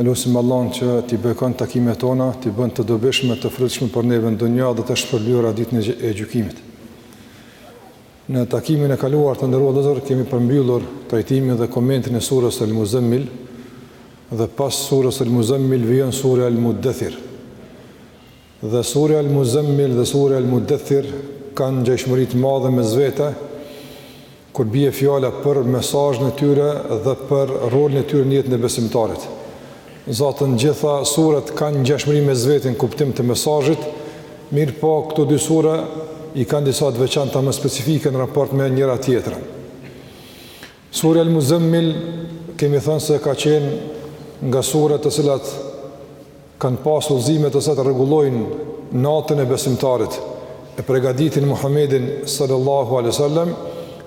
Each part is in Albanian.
E lusim Allahun që t'i bekon takimet tona, t'i bën të dobishme, të frytshme për neve në dunja dhe të shpërblyera ditën e gjykimit. Në takimin e kaluar të nderuar vëllezër kemi përmbyllur trajtimin dhe komentin e surës El Muzemmil dhe pas surës El Muzemmil vijon surja El Muddethir. Dhe surja Al Muzammil dhe surja Al Mudaththir kanë ngjashmëri të madhe mes vete kur bie fjala për mesazhin e tyre dhe për rolin e tyre në jetën e besimtarit. Zaten gjitha surat kanë ngjashmëri mes vete në kuptim të mesazhit, mirëpo këto dy sure i kanë disa të veçanta më specifike në raport me njëra tjetrën. Surja Al-Muzammil kemi thënë se ka qenë nga surat të cilat kanë pas udhëzime të cilat rregullojnë natën e besimtarit, e pregaditin Muhammedin sallallahu alaihi wasallam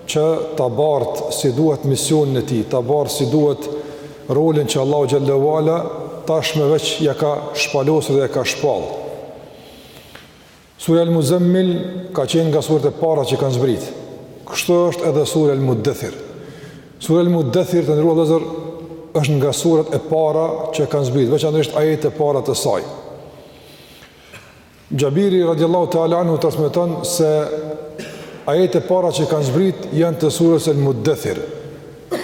që ta bart si duhet misionin e tij, ta bart si duhet rolin që Allahu xhallahu ala tashmë veç ja ka shpalosur dhe ja ka shpall. Surja Al-Muzammil ka qenë nga surat e para që kanë zbritë. Kështu është edhe surja Al-Muddathir. Surja Al-Muddathir të nderuar vëllezër është nga surat e para që kanë zbritë, veçanërisht ajetet e para të saj. Xhabiri radiallahu ta'ala anhu transmeton se ajetet e para që kanë zbritë janë të surës Al-Muddathir.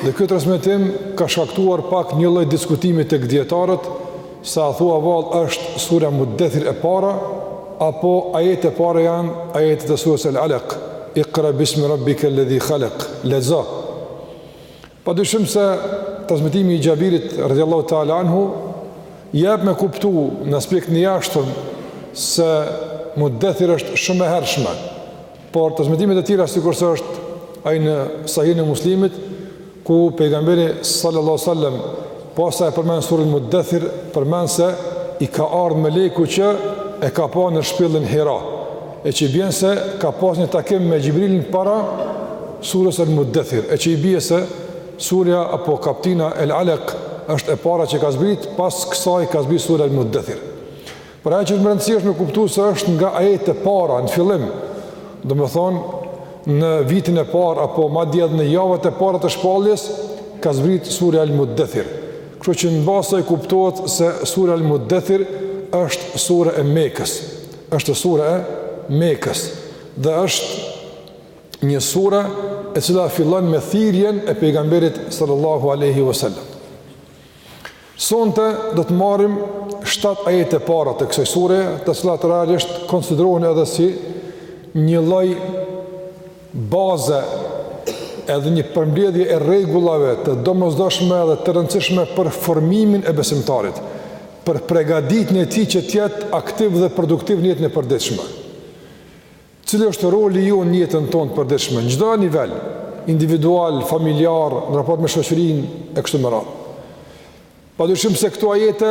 Dhe ky transmetim ka shkaktuar pak një lloj diskutimit tek dijetarët se a thua vallë është sura Muddathir e para apo ajetet e para janë ajetet e surës El Alaq, Iqra bismi rabbikal ladhi khalaq, lexo. Padyshim se transmetimi i Xhabirit radhiyallahu ta'ala anhu jep me kuptu në aspektin e jashtëm se Muddathir është shumë e hershme. Por transmetime të tjera sikurse është ai në Sahihun e Muslimit ku pejgamberi sallallahu alajhi wasallam pasi e përmend surën Mudathir përmend se i ka ardhë meleku që e ka pa në shpellën Hira e që i bjen se ka pas një takim me Xhibrilin para surës El Mudathir e që i bie se surja apo kaptina El Alaq është e para që ka zbrit pas kësaj ka zbrit surja El Mudathir Por ajo që është me rëndësi është me kuptu se është nga ajetet e para në fillim, domethënë në vitin e parë apo madje edhe në javët e para të shpalljes ka zbrit sura Al-Muddathir. Kështu që mbase kuptohet se sura Al-Muddathir është sura e Mekës. Është sura e Mekës dhe është një sura e cila fillon me thirrjen e pejgamberit sallallahu alaihi wasallam. Sonte do të marrim shtatë ajetet e para të kësaj sureje, të cilat realisht konsiderohen edhe si një lloj baze edhe një përmbledhje e rregullave të domosdoshme dhe të rëndësishme për formimin e besimtarit, për përgatitjen e tij që të jetë aktiv dhe produktiv në jetën e përditshme. Cili është roli ynë në jetën tonë të përditshme, në çdo nivel, individual, familjar, në raport me shoqërinë e kështu me radhë. Padyshim se këto ajete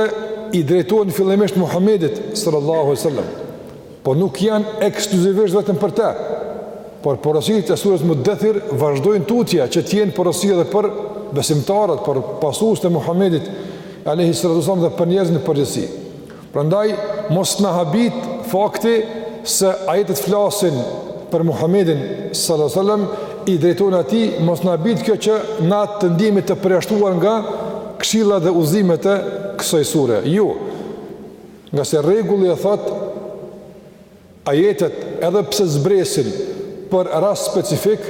i drejtohen fillimisht Muhamedit sallallahu alaihi wasallam, por nuk janë ekskluzivisht vetëm për të. Po porositë e surës Muddathir vazhdojnë tutje që të jenë porosi edhe për besimtarët, për pasuesit e Muhamedit alaihi salatu wasallam dhe për njerëzit në përgjithësi. Prandaj mos na habit fakti se ajetet flasin për Muhammedin sallallahu alaihi wasallam i drejtohen atij, mos na habit kjo që na të ndihemi të përjashtuar nga këshilla dhe udhëzimet e kësaj sure. Jo. Ngase rregulli e thotë Ajetet, edhe pse zbresin për rast specifik,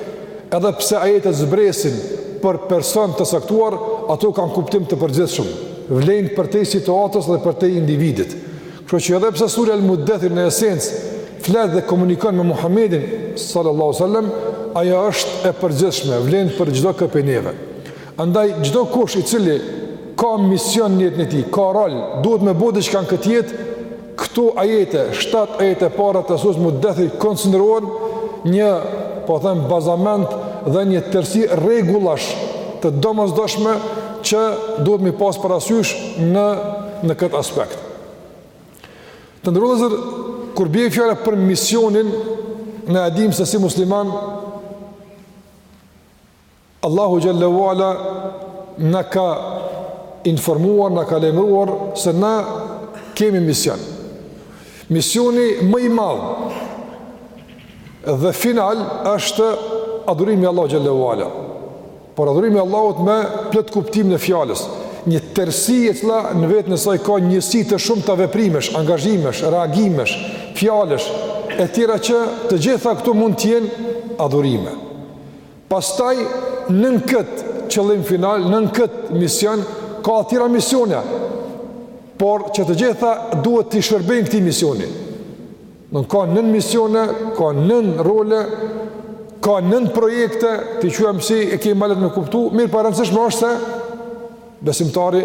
edhe pse ajetet zbresin për person të caktuar, ato kanë kuptim të përgjithshëm, vlejnë përtej situatës dhe përtej individit. Kështu që edhe pse Surja Al-Muddathir në esencë flet dhe komunikon me Muhammedin, sallallahu alejhi ve sellem, ajo është e përgjithshme, vlen për çdokënd prej neve. Andaj çdokush i cili ka mision në jetën e tij, ka rol, duhet me bo diçka në këtë jetë, Këto ajete, shtatë ajetet e para të Surës Muddathir konsiderohen një, po them, bazament dhe një tërësi rregullash të domosdoshme që duhet mi pas parasysh në në këtë aspekt. Të nderuar vëllezër, kur bie fjala për misionin, ne e dimë se si muslimanë, Allahu xhalla uala na ka informuar, na ka lajmëruar se na kemi mision. Misioni më i madh dhe final është adhurimi i Allahut xhalla uala. Por adhurimi i Allahut me plotkuptimin e fjalës, një tërësi e cila në veten e saj ka njësi të shumta veprimesh, angazhimesh, reagimesh, fjalësh e tjera që të gjitha këto mund të jenë adhurime. Pastaj nën këtë qëllim final, nën këtë mision ka tjera misione. Por që të gjitha duhet t'i shërbejnë këtij misioni. Do ka nënmisione, ka nënrole, ka nënprojekte, t'i quajmë si e kemi ma lehtë me kuptu, mirëpo e rëndësishme është se besimtari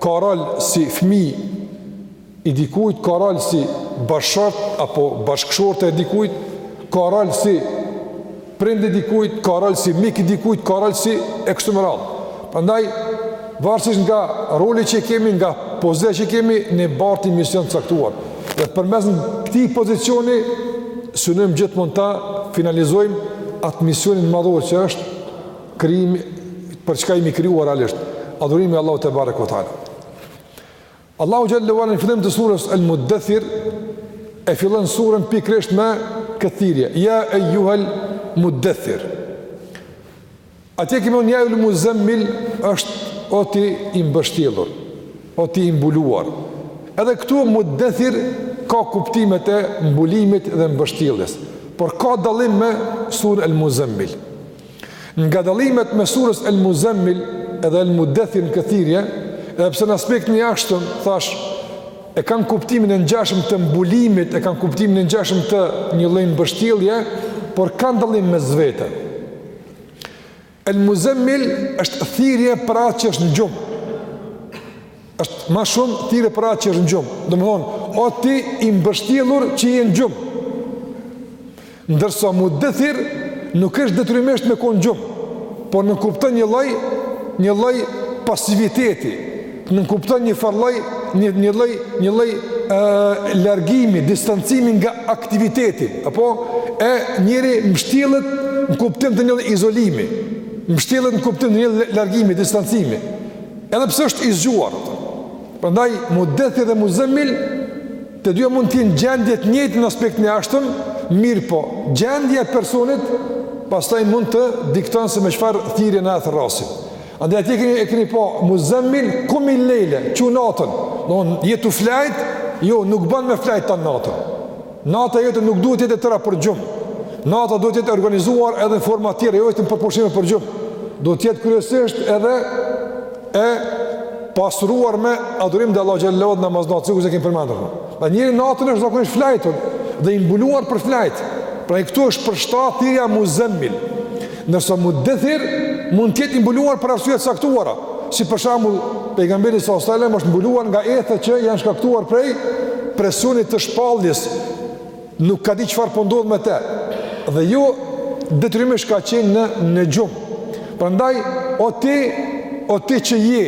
ka rol si fëmijë i dikujt ka rol si bashkëshort apo bashkëshorte e dikujt, ka rol si prind i dikujt, ka rol si mik i dikujt, ka rol si e kështu me radhë. Prandaj varësisht nga roli që kemi, nga pozita që kemi, ne bartim mision të caktuar. Dhe përmes këtij pozicioni synojmë gjithmonë ta finalizojmë atë misionin e madhor që është krijimi për çka jemi krijuar realisht, adhurimi i Allahut tebareke ue teala. Allahu xhel-le ue ala në fillim të surës El Muddethir e fillon surën pikërisht me këtë thirrje: Ja ejuhel muddethir. Atje kemi Ja ejuhel muzemmil është o ti i mbështjellur, o ti i mbuluar. Edhe këtu muddethir ka kuptimet e mbulimit dhe mbështjelljes, por ka dallim me surën El Muzemmil. Nga dallimet mes surës El Muzemmil edhe El Mudethir në këtë thirrje, edhe pse në aspektin e jashtëm thash e kanë kuptimin e ngjashëm të mbulimit, e kanë kuptimin e ngjashëm të një lloj mbështjellje, por kanë dallim mes vete. El Muzemmil është thirrje për atë që është në gjumë. Është ma shumë thirrje për atë që është në gjumë. Domethënë, o ti i mbështjellur që je në gjumë. Ndërsa mudethir, nuk është detyrimisht me kon n'gjumë, por nënkupton një lloj, një lloj pasiviteti, nënkupton një farë lloj, një, një lloj, një lloj e, largimi, distancimi nga aktiviteti, apo e njeri mbështjellet në kuptim të një lloj izolimi, mështjelet në kuptën të një loj largimi, distancimi. Edhe pse është i zgjuar. Prandaj Mudethir dhe Muzemmil të dyja mund të jenë gjendje të njëjtë në aspektin e jashtëm, mirëpo, gjendja e personit pastaj mund të dikton se me çfarë thirrje e thërrasin. Andaj atje keni e keni po Muzemmil kumil lejle, çu natën. Domethënë je tu flejt, jo nuk bën me flejt tan natën. Nata jote nuk duhet të jetë e tëra për gjumë. Nata duhet të jetë e organizuar edhe në forma të tjera, jo vetëm për pushim e për gjumë. Duhet të jetë kryesisht edhe e pasuruar me adhurim të Allahut xhel-le ue ala namaz nate, sikurse kemi përmendur. Pra njeriu natën është zakonisht i fjetur dhe i mbuluar për flejt. Prej këtu është përshtat thirrja muzemmil. Ndërsa mudethir mund të jetë i mbuluar për arsye të caktuara, si për shembull pejgamberi salallahu alejhi ue selem është mbuluar nga ethe që janë shkaktuar prej presionit të shpalljes, nuk ka di çfarë po ndodh me të. Dhe jo detyrimisht ka qenë në në gjum. Prandaj o ti o ti që je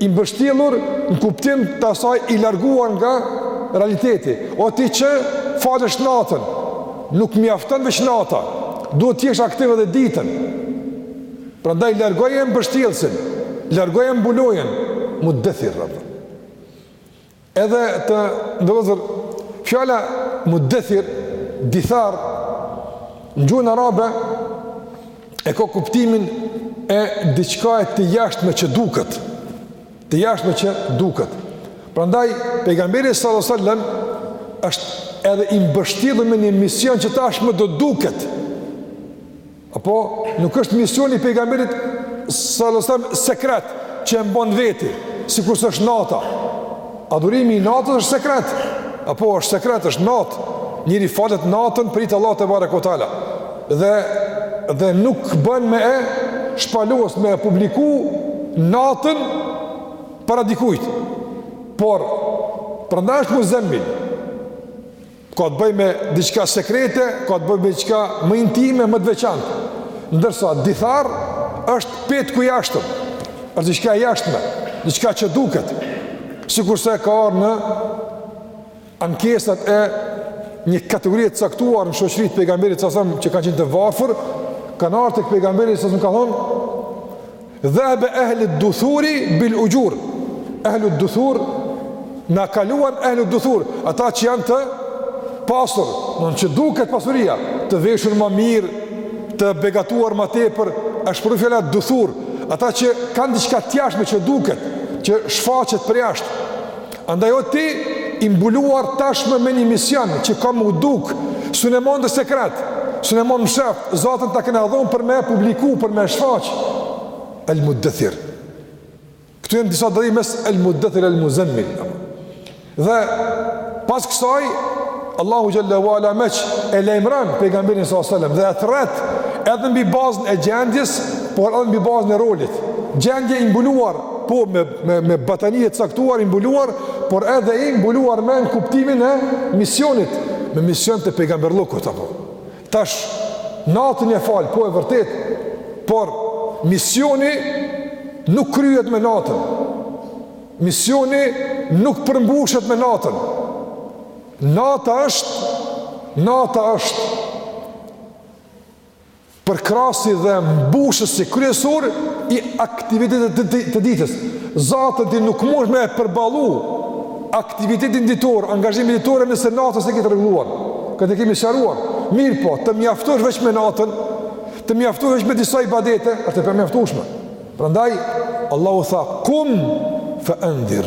i mbështjellur në kuptim të asaj i larguar nga realiteti, o ti që falesh natën, Nuk mjafton veç nata, duhet të jesh aktiv edhe ditën. Prandaj largoje mbështjellësin, largoje mbulojën, mudethir rrëmë. Edhe të nderuar, fjala mudethir, dithar, në gjuhën arabe, e ka kuptimin e diçkaje të jashtme që duket. të jashtme që duket. Prandaj pejgamberi sallallahu alajhi wasallam është edhe i mbështjellë me një mision që tashmë do duket. Apo nuk është misioni i pejgamberit sallallahu alajhi wasallam sekret që e mban veti, sikurse është nata. Adhurimi i natës është sekret. Apo është sekret, është natë. Njëri falet natën për Allah tebareke ue teala. dhe dhe nuk bën me e shpalos me e publiku, natën para dikujt por prandaj është muzemil ka të bëj me diçka sekrete ka të bëj me diçka më intime më të veçantë ndërsa dithar është petku i jashtëm është diçka e jashtme diçka që duket sikurse ka ardh në Ankesat e një kategorie të caktuar në shoqëri të pejgamberit s.a.s. që kanë qenë të varfër, kanë ardhur tek pejgamberi s.a.s. kanë thonë dhehebe ehlu duthuri bil uxhur. Ehlu duthur na kaluan ehlu duthur, ata që janë të pasur, do të thotë duket pasuria, të veshur më mirë, të begatuar më tepër, është përdor fjala duthur, ata që kanë diçka të jashtme që duket, që shfaqet për jashtë. Andaj o ti i mbuluar tashmë me një mision që ka më duk, s'un e mban sekret, s'un e mban mshef, zaten ta kena dhonë për me e publiku, për me e shfaq. El Muddethir. Këto janë disa dallime mes El Muddethir, El Muzemmil. Dhe pas kësaj, Allahu Xhelle ue Ala meç e lajmëron pejgamberin s.a.s. dhe e thërret edhe mbi bazën e gjendjes, por edhe mbi bazën e rolit. Gjendje i mbuluar, po me me, me batanije të caktuar, i mbuluar, por edhe i mbuluar në kuptimin e misionit, me mision të pejgamberllëkut, apo. Tash, natën e fal, po e vërtetë, por misioni nuk kryhet me natën, misioni nuk përmbushet me natën, nata është, nata është, përkrahësi dhe mbushësi kryesor i aktivitetit të, të ditës. Zaten ti nuk mundesh me përballu aktivitetin ditor, angazhimin ditor nëse natën s'e ke rregulluar. Këtë e kemi sqaruar. Mirëpo, të mjaftosh veç me natën, të mjaftosh veç me disa ibadete, është e pamjaftueshme. Prandaj Allahu tha: "Kum fe endhir."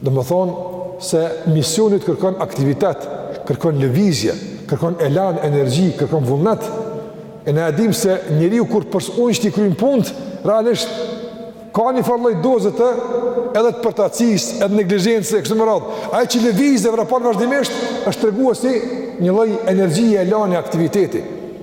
Domethënë se misioni të kërkon aktivitet, kërkon lëvizje, kërkon elan, energji, kërkon vullnet. E na e dimë se njeriu kur po synon t'i kryen punët, realisht ka një farë lloj doze të edhe të përtacisë, edhe neglizhencës e kështu me radhë. Ai që lëviz dhe vrapon vazhdimisht është tregues i një lloj energjie, elani, aktiviteti.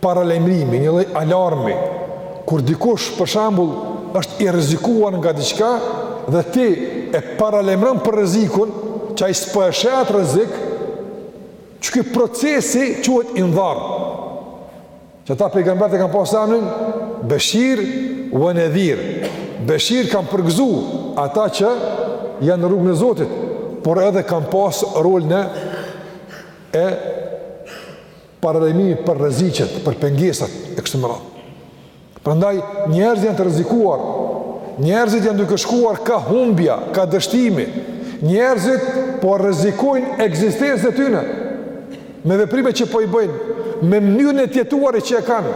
paralajmërimi, një lloj alarmi, kur dikush, për shembull, është i rrezikuar nga diçka dhe ti e paralajmëron për rrezikun, që ai s'po e sheh atë rrezik, ky procesi quhet indhar. Që ata pejgamberët e kanë pas emrin Beshir wa Nadhir. Beshir kanë përgëzu ata që janë në rrugën e Zotit, por edhe kanë pas rolin e paralajmërimit për rreziqet, për pengesat e kështu me radhë. Prandaj njerëzit janë të rrezikuar. Njerëzit janë duke shkuar kah humbja, kah dështimi. Njerëzit po rrezikojnë ekzistencën e tyre me veprimet që po i bëjnë, me mënyrën e të jetuarit që e kanë.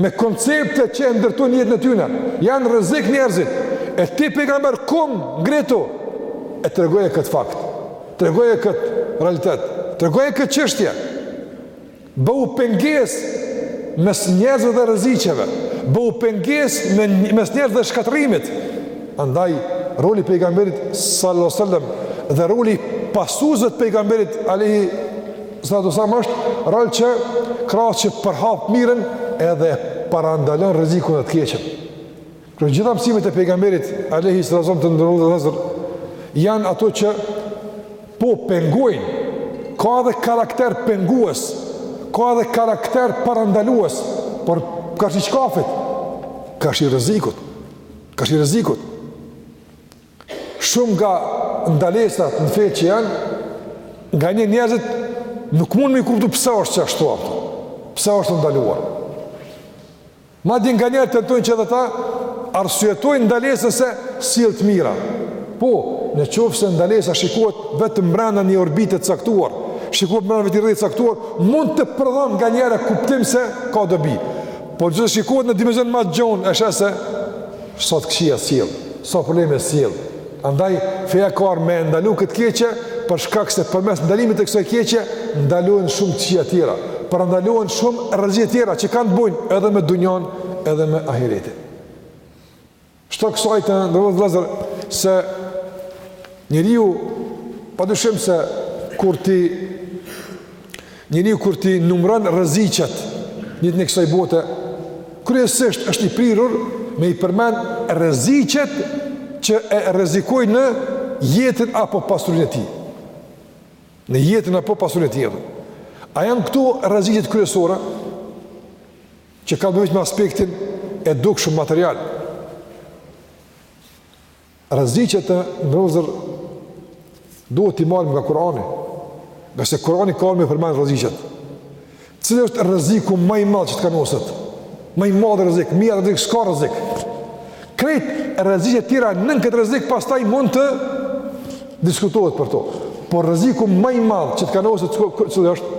me konceptet që e ndërtojnë jetën e tyre. Janë n'rrezik njerëzit. E ti pejgamber kum ngritu e tregoje këtë fakt. Tregoje këtë realitet. Tregoje këtë çështje. Bëu pengesë mes njerëzve dhe rreziqeve. Bëu pengesë mes njerëzve dhe shkatërrimit. Andaj roli i pejgamberit sallallahu alajhi wasallam dhe roli i pasuesve të pejgamberit alaihi Salatu selam është rol që krahas që përhap t'mirën edhe parandalon rrezikun e të keqen. Krejt gjitha mësimet e pejgamberit alayhi salatu selam të nderuar vëllezër janë ato që po pengojnë ka edhe karakter pengues, ka edhe karakter parandalues, por karshi çkafit, karshi rrezikut, karshi rrezikut. Shumë nga ndalesat në fe që janë, nganjëherë njerëzit nuk mund me i kuptu pse është ashtu apo, pse është ndaluar. Madje nganjëherë tentojnë që edhe ta arsyetojnë ndalesën se sjell të mira. Po, në qoftë se ndalesa shikohet vetëm brenda një orbite të caktuar, shikohet brenda vetëm një rrethi të caktuar, mund të prodhon nganjëherë kuptim se ka dobi. Po nëse shikohet në dimenzion ma t'gjonë, e sheh se Sa të këqija sjell, sa probleme sjell. Andaj feja ka ardh me ndalu këtë keqe, për shkak se përmes ndalimit të kësaj keqe ndalohen shumë të këqija tjera, parandalohen shumë rreziqe tjera që kanë të bëjnë edhe me dunjon, edhe me ahiretin. Shto kësaj të nderuar vëllezër se njeriu pa dyshim se kur ti Njeriu kur t'i numëron rreziqet në jetën e kësaj bote, kryesisht është i prirur me i përmend rreziqet që e rrezikojnë jetën apo pasurinë e tij. Jetën apo pasurinë e tij. A janë këto rreziqet kryesore që kanë të bëjnë me aspektin e dukshëm material? Rreziqet e nderuar duhet t'i marrim nga Kurani. Ngase Kurani ka me i përmend rreziqet. Cili është rreziku ma i madh që të kanoset? Ma i madh rrezik, mbi at rrezik s'ka rrezik. Krejt rreziqet e tjera nën këtë rrezik pastaj mund të diskutohet për to. Por rreziku ma i madh që të kanoset cili është?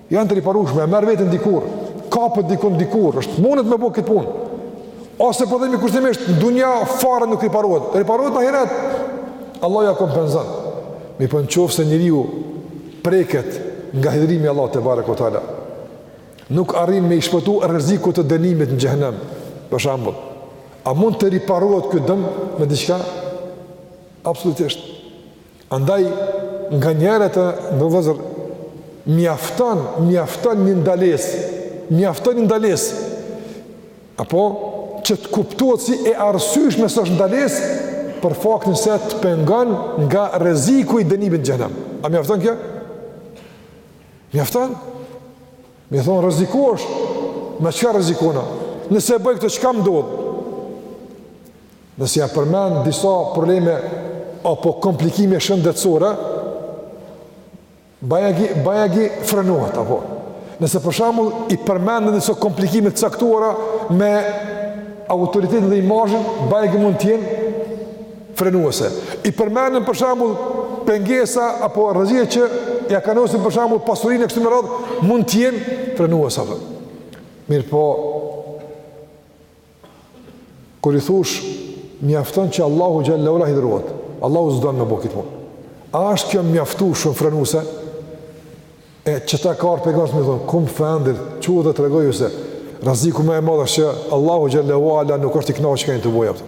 Janë të riparushme, e merr veten dikur, kapet dikun dikur, është mundet me bo këtë punë. Ose po themi kushtimisht, n'dunja fare nuk riparohet, riparohet n'ahiret, Allah ja kompenzon. Mirëpo në qofë se njeriu preket nga hidhërimi i Allahut tebareke ue teala. Nuk arrin me i shpëtu rrezikut të dënimit në xhehenem, për shembull. A mund të riparohet ky dëm me diçka? Absolutisht. Andaj, nganjëherë të nderuar vëllezër, mjafton, mjafton një ndalesë, mjafton një ndalesë, apo që të kuptohet si e arsyshme se është ndalesë, për faktin se të pengon nga rreziku i dënimit në xhehenem. A mjafton kjo? Mjafton? Me i thonë rrezikohesh, me çka rrezikona? Nëse e bëjë këtë, çka më ndodh? Nëse ja përmend disa probleme apo komplikime shëndetësore, bajagi, bajagi frenohet, apo. Nëse për shembull i përmenden disa komplikime të caktuara me autoritetin dhe imazhin, bajagi mund të jenë frenuese. I përmenden për shembull pengesa apo rreziqe që ja kanosin për shembull pasurinë e kështu me radhë mund të jenë frenuese apo. Mirpo Kur i thosh mjafton që Allahu xhel-le ue ala hidhrohet. Allahu s'don me bo kit punë. A është kjo mjaftueshëm frenuese? E qeta ka ardh pejgamberi me thonë, kum fe endhir, çohu dhe tregoju se rreziku më i madh është që Allahu xhel-le ue ala nuk është i kënaqur që ai të bëjë ato.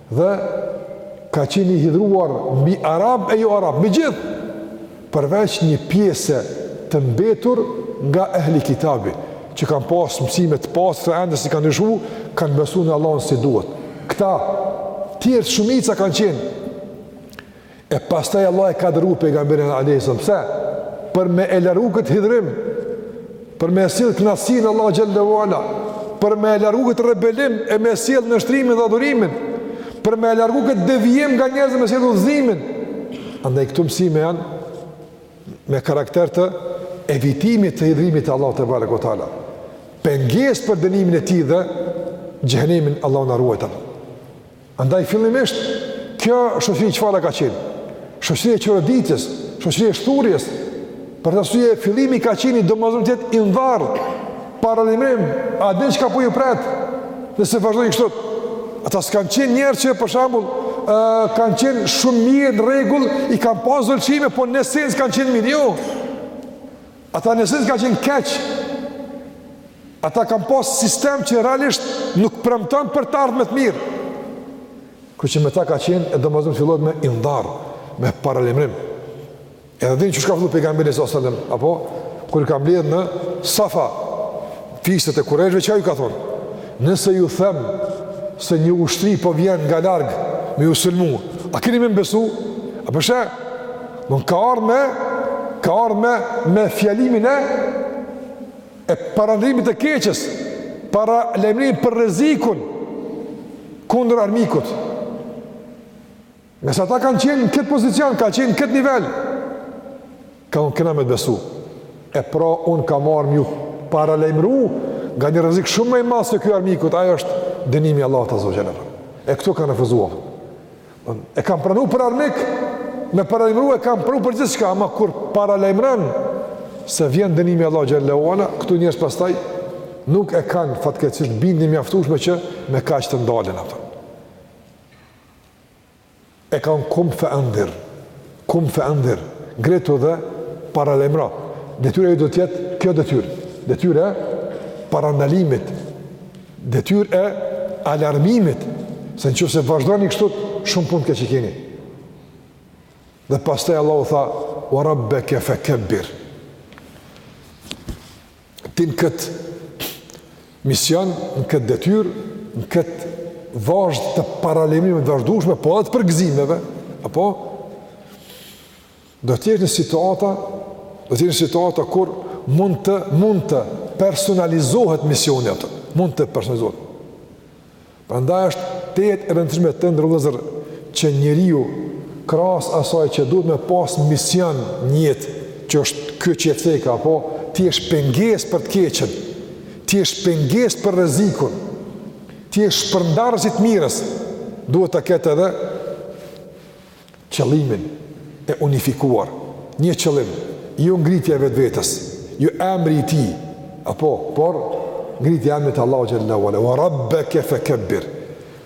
Dhe ka qenë i hidhëruar mbi arabë e jo arabë, mbi gjithë, përveç një pjese të mbetur nga ehli kitabi, që kanë pasë mësime të pastra ende s'i kanë ndryshu, kanë besu në Allahun si duhet. Këta, tjerët shumica kanë qenë, E pastaj Allah e ka dërgu pejgamberin alejhi selam. Pse? Për me e largu këtë hidhërim, për me e sjellë knaqsinë e Allahit xhele ue ala, për me e largu këtë rebelim e me e sjellë nënshtrimin dhe adhurimin, për me e largu këtë devijim nga njerëzit me sjellë udhëzimin. Andaj këto mësime janë me karakter të evitimit të hidhërimit të Allahit tebareke ue teala. Pengesë për dënimin e tij dhe xhehenemin, Allahu na ruajtë. Andaj fillimisht kjo shoqëri çfarë ka qenë? Shoqëri e çoroditjes, shoqëri e shthurjes. Për atë arsye fillimi ka qenë i domosdoshëm të jetë indhar. Paralajmërim, a din çka po ju pret? Nëse vazhdoni kështu, ata s'kan qenë njerëz që për shembull ë kanë qenë shumë mirë në rregull, i kanë pas do lëshime, po në esencë kanë qenë mirë. Jo. Ata në esencë kanë qenë keq, ata kanë pas sistem që realisht nuk premton për të ardhme të mirë. Kështu që me ta ka qenë, e domosdoshme t'fillohet me indhar, me paralajmërim. Edhe e dini qysh ka fillu pejgamberi s.a.s. Apo, kur i ka mbledhë në Safa, fiset e kurejshve, çka ju ka thonë? Nëse ju them se një ushtri po vjen nga larg, me ju sulmu, a keni me m'besu? A pe sheh? Nuk ka ardhur me ka ardhur me me fjalimin e e parandalimit të keqes, paralajmërim për rrezikun kundër armikut. Nëse ata kanë qenë në këtë pozicion, kanë qenë në këtë nivel, kanë thonë kena me të besu. E pra unë kam ardh m'ju paralajmëru nga një rrezik shumë ma i madh se ky i armikut, ajo është dënimi i Allahit azze ue xhel. E këtu kanë refuzuar. E kanë pranu për armik, me paralajmëru e kanë pranu për gjithçka, ama kur paralajmëron se vjen dënimi i Allahit xhele ue ala, këtu njerëzit pastaj nuk e kanë fatkeqësisht bindjen e mjaftushme që me kaq të ndalen, apo. E kanë kum fe endhir, kum fe endhir, ngritu dhe paralajmëro. Detyra jote do t'jetë kjo detyrë, detyrë e parandalimit, Detyrë e alarmimit, se në qoftë se vazhdoni kështu, shumë punët keq i keni. Dhe pastaj Allahu tha, ue rabbeke fe kebbir. Ti në këtë mision, në këtë detyrë, në këtë vazhdë të paralajmërimeve të vazhdushme, po edhe të përgëzimeve, apo, Do të jesh në situata, do të jesh në situata kur mund të mund të personalizohet misioni yt, mund të personalizohet. Prandaj është tejet e rëndësishme të nderuar vëllezër që njeriu krahas asaj që duhet me pas mision n'jetë, që është ky që e ceka, apo të jesh pengesë për të keqen, të jesh pengesë për rrezikun, të jesh shpërndarës i të mirës, duhet ta ketë edhe qëllimin e unifikuar, një qëllim, jo ngritja e vetvetes, jo emri i tij, apo por ngritja e emrit të Allahut xhalla wa ala, wa rabbaka fakabbir.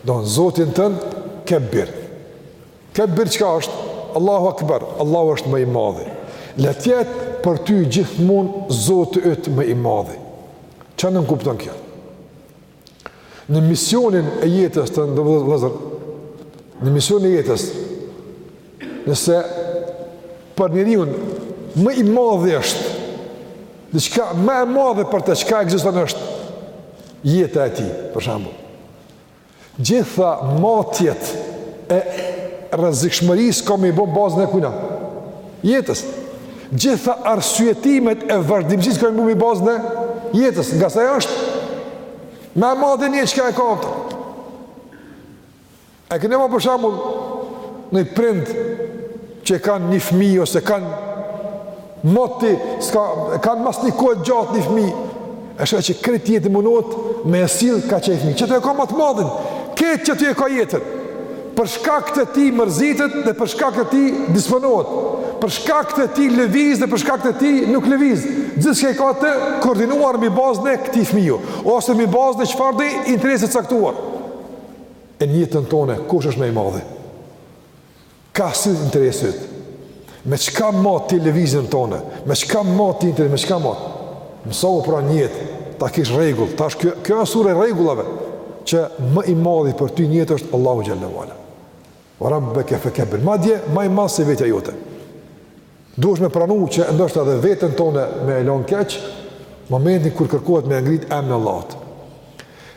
Don Zotin tën kebbir. Kebbir çka është? Allahu akbar, Allahu është më i madhi. Le të jetë për ty gjithmonë Zoti yt më i madhi. Çfarë nënkupton kjo? Në misionin e jetës të nderuar vëllezër, në misionin e jetës, nëse për njeriun më i madhe është, diçka më e madhe për të çka ekziston është, jeta e tij, për shembull. Gjitha matjet e rrezikshmërisë ka me i bo bazën e kujna? Jetës. Gjitha arsyetimet e vazhdimësisë kanë bo mi bazën e jetës, ngase është më e madhe në çka e ka të. E keni pa për shembull noj prind që kanë një fmi, ose kanë moti s'kanë, mas një kohe t'gjatë një fmi, E sheh që krejt jetën munohet me e sjellë ka qaj fmi. Qaty e ka ma të madhin, këtë, qaty e ka jetën. Për shkak të tij mërzitet dhe për shkak të tij disponohet. Për shkak të tij lëviz dhe për shkak të tij nuk lëviz. Gjithçka e ka të koordinuar mi bazën e këtij fmiju. Ose mi bazën e çfarëdo interesi t'caktuar. E n'jetën tone, kush është më i madhi? Ka sy interesi yt. Me çka mat ti lëvizjen tone? Me çka mat ti interesin? Me çka ma? Mësohu pra n'jetë ta kish rregull. Tash kjo kjo është sure e rregullave që më i madhi për ty n'jetë është Allahu xhalla wa ala. Wa rabbaka fakabbir. Madje më i madh se vetja jote. Duhesh me pranu që ndoshta edhe veten tone me e lon keq momentin kur kërkohet me ngrit emrin e Allahut.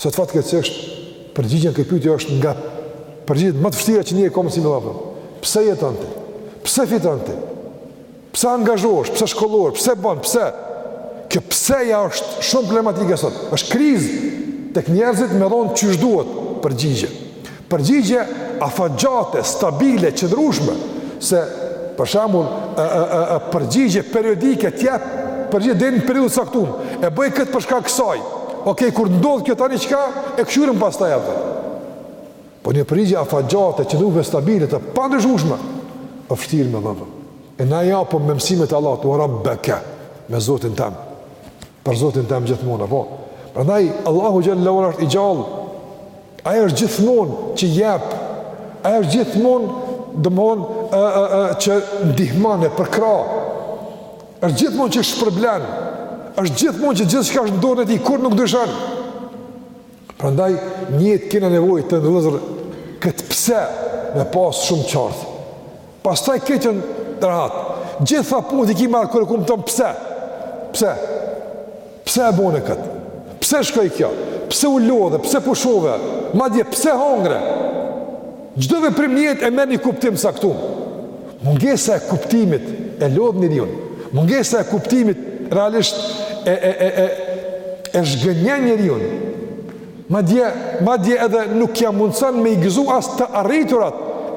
Sot fatkeqësisht përgjigjja e kësaj pyetje është nga përgjigjet më të vështira që njeri ka mundsi me ofru. Pse jeton ti? Pse fiton ti? Pse angazhohesh? Pse shkollohesh? Pse bën? Pse? Kjo pse-ja është shumë problematike sot. Është krizë tek njerëzit me dhon qysh duhet përgjigje. Përgjigje afatgjate, stabile, qëndrueshme, se për shembull, ë ë ë ë përgjigje periodike të jep përgjigje deri në periudhë të caktuar. E bëj këtë për shkak kësaj. Ok, kur ndodh kjo tani çka e kqyrim pastaj atë. Po një përgjigje afatgjate, qëndrueshme, stabile, të pandryshueshme, është vështirë me dhënë. E na, apo, me mësimet e Allahut, wa rabbaka, me Zotin tem. Për Zotin tem gjithmonë apo. Prandaj Allahu xhalla wa ala është i gjallë. Ai është gjithmonë që jep. Ai është gjithmonë domthon ë ë ë që ndihmon e përkrah. Është gjithmonë që shpërblen. Është gjithmonë që gjithçka është në dorën e tij, kurrë nuk ndryshon. Prandaj në jetë kena nevojë të nderum vëllezër këtë pse me pas shumë qartë. Pastaj ke qenë të rahat. Gjitha punët i ki marë kur e kupton pse. Pse? Pse e bone këtë? Pse shkoi kjo? Pse u lodhe? Pse pushove? Madje, pse hongre? Çdo veprim në jetë e merr një kuptim të caktuar. Mungesa e kuptimit e lodh njeriun. Mungesa e kuptimit realisht e e e e e zhgënjen njeriun. Madje, madje edhe nuk ia mundson me i gëzu as të arriturat,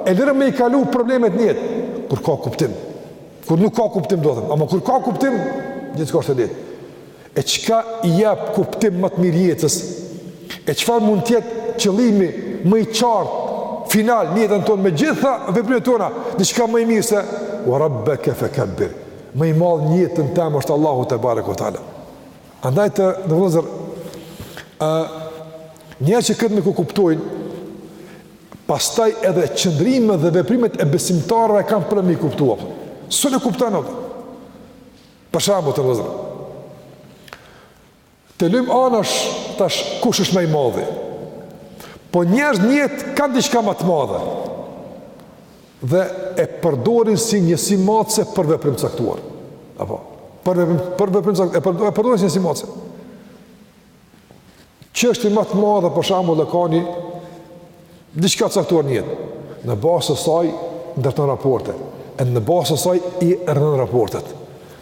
e lëre me i kalu problemet në jetë. Kur ka kuptim. Kur nuk ka kuptim do të them, ama kur ka kuptim, gjithçka është e lehtë. E çka i jep kuptim më të mirë jetës? E çfarë mund të jetë qëllimi më i qartë final në jetën tonë me gjitha veprimet tona, diçka më i mirë se wa rabbaka fakabbir. Më i madh në jetën teme është Allahu tebareke ve teala. Andaj të nderum vëllezër ë njerëz që këtë nuk e kuptojnë pastaj edhe qëndrimet dhe veprimet e besimtarëve kanë problem me i kuptuar. S'un kupton atë. Për shembull vëllezër. Ta lëmë anash tash kush është më i madhi. Po njerëzit në jetë kanë diçka më të madhe. Dhe e përdorin si njësi matëse për veprim caktuar. Apo për veprim për veprim caktuar e përdorin si njësi matëse. Çështje më të madhe për shembull e ka një diçka caktuar në jetë. Në bazë të saj ndërton raporte, e në bazë të saj i rënon raportet.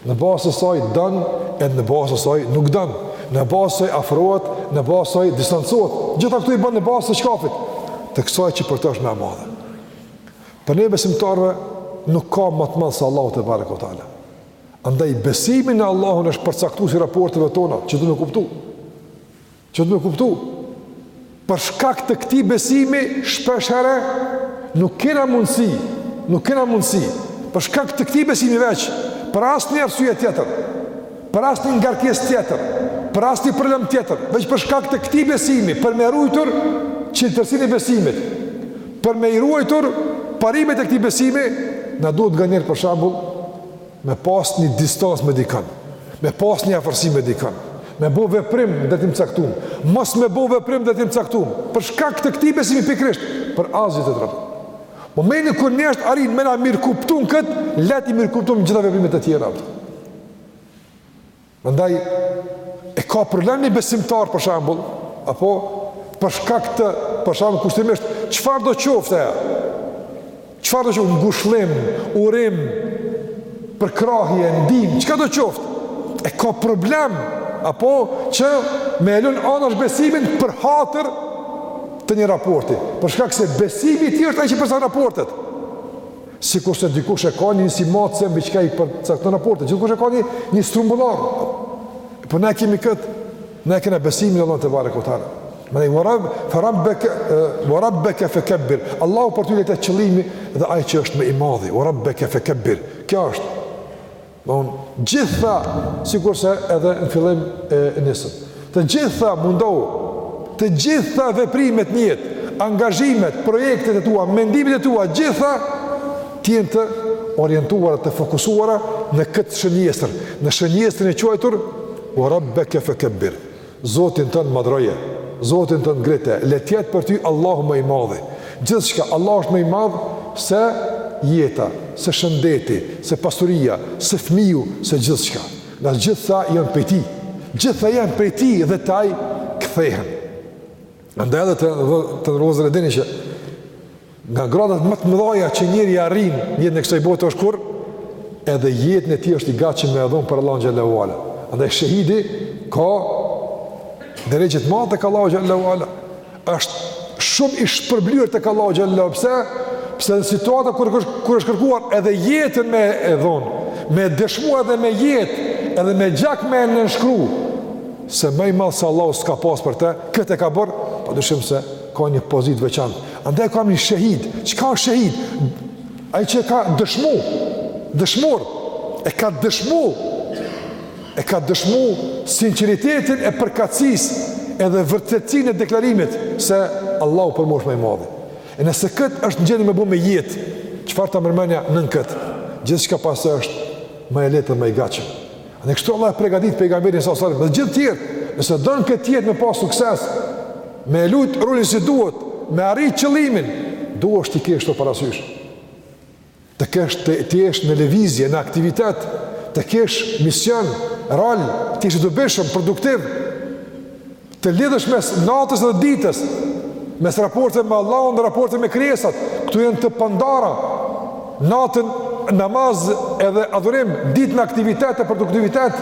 Në bazë të saj don, e në bazë të saj nuk don. Në bazë të saj afrohet, në bazë të saj distancohet. Gjitha këto i bën në bazë të çkafit, të kësaj që për të është më e madhe. Për ne besimtarëve nuk ka më të madh se Allahu tebareke ve teala. Andaj besimi në Allahun është përcaktues i raporteve tona, që do me kuptu. Që do me kuptu. Për shkak të këtij besimi shpesh herë nuk kena mundësi, nuk kena mundësi. Për shkak të këtij besimi veç, për asnjë arsye tjetër, për asnjë ngarkesë tjetër, për asnjë problem tjetër, veç për shkak të këtij besimi, për me ruajtur çiltërsinë e besimit, për me i ruajtur parimet e këtij besimi, na duhet nganjëherë për shembull me pas një distancë me dikën, me pas një afërsi me dikën, me bo veprim në drejtim caktum, mos me bo veprim në drejtim caktum, për shkak të këtij besimi pikërisht, për asgjë tjetër. Momentin kur njerëzit arrijnë me na mirëkuptu në këtë, lehtë i mirëkuptojnë gjitha veprimet e tjera. Për. Prandaj e ka problem një besimtar për shembull, apo për shkak të, për shembull kushtimisht, çfarëdo qoftë ajo? Çfarëdo qoftë ngushëllim, urim, përkrahje, ndihmë, çkado qoftë? E ka problem apo që me e lon anash besimin për hatër të një raporti, për shkak se besimi i tij është ai që përcakton raportet. Sikurse dikush e ka një njësi matëse mbi çka i përcakton raportet, gjithkush e ka një, një strumbullar. Po ne e kemi këtë, ne e kena besimin, Allah tebareke ue teala. Më ne, ve rabbeke fekebbir, Allahu për ty le të jetë qëllimi dhe ai që është më i madhi, ve rabbeke fekebbir, kjo është. Don gjitha sikurse edhe në fillim e nisëm. Të gjitha mundohu. Të gjitha veprimet në jetë, angazhimet, projektet e tua, mendimet e tua, gjitha të jenë të orientuara, të fokusuara në këtë shënjestër, në shënjestrën e quajtur ue rabbeke fekebbir. Zotin tënd madhëroje, Zotin tënd ngrite, le të jetë për ty Allahu më i madhi. Gjithçka, Allahu është më i madh se jeta, se shëndeti, se pasuria, se fëmija, se gjithçka. Ngase gjitha janë prej tij. Gjitha janë prej tij dhe te ai kthehen. Andaj edhe të nderuar e dini që Nga gradat më të mëdha që njeriu i arrin në jetën e kësaj bote është kur edhe jetën e tij është i gatshëm me e dhon për Allahun xhele ue ala. Andaj shehidi ka derexhe të madhe tek Allahu xhele ue ala. Është shumë i shpërblyer tek Allahu xhele ue ala, pse? Se në situata kur kur është kërkuar edhe jetën me e dhon, me dëshmu edhe me jetë, edhe me gjak me nënshkru se më i madh se Allahu s'ka pas për të, këtë e ka bërë, padyshim se Ka një pozitë të veçantë. Andaj ka emrin shehid. Çka është shehid? Ai që ka dëshmu, dëshmor, e ka dëshmu, e ka dëshmu sinqeritetin e përkatësisë edhe vërtetësinë e deklarimit se Allahu për mu osht më i madhi. E nëse këtë është në gjendje me bu me jetë, çfarë ta merr mendja nën këtë? Gjithçka pas saj është më e lehtë dhe më i gatshëm. Dhe kështu Allah e përgatit pejgamberin alejhi selam dhe gjithë tjerë, nëse don këtë jetë me pas sukses, me lut rrugën si duhet, me arrit qëllimin, duhet t'i kesh këto parasysh. Të kesh të, të jesh në lëvizje, në aktivitet, të kesh mision, rol, të jesh i dobishëm, produktiv. Të lidhësh mes natës dhe ditës, mes raportit me Allahun dhe raportit me krijesat, këto janë të pandara. Natën namaz edhe adhurim, ditën aktivitet e produktivitet,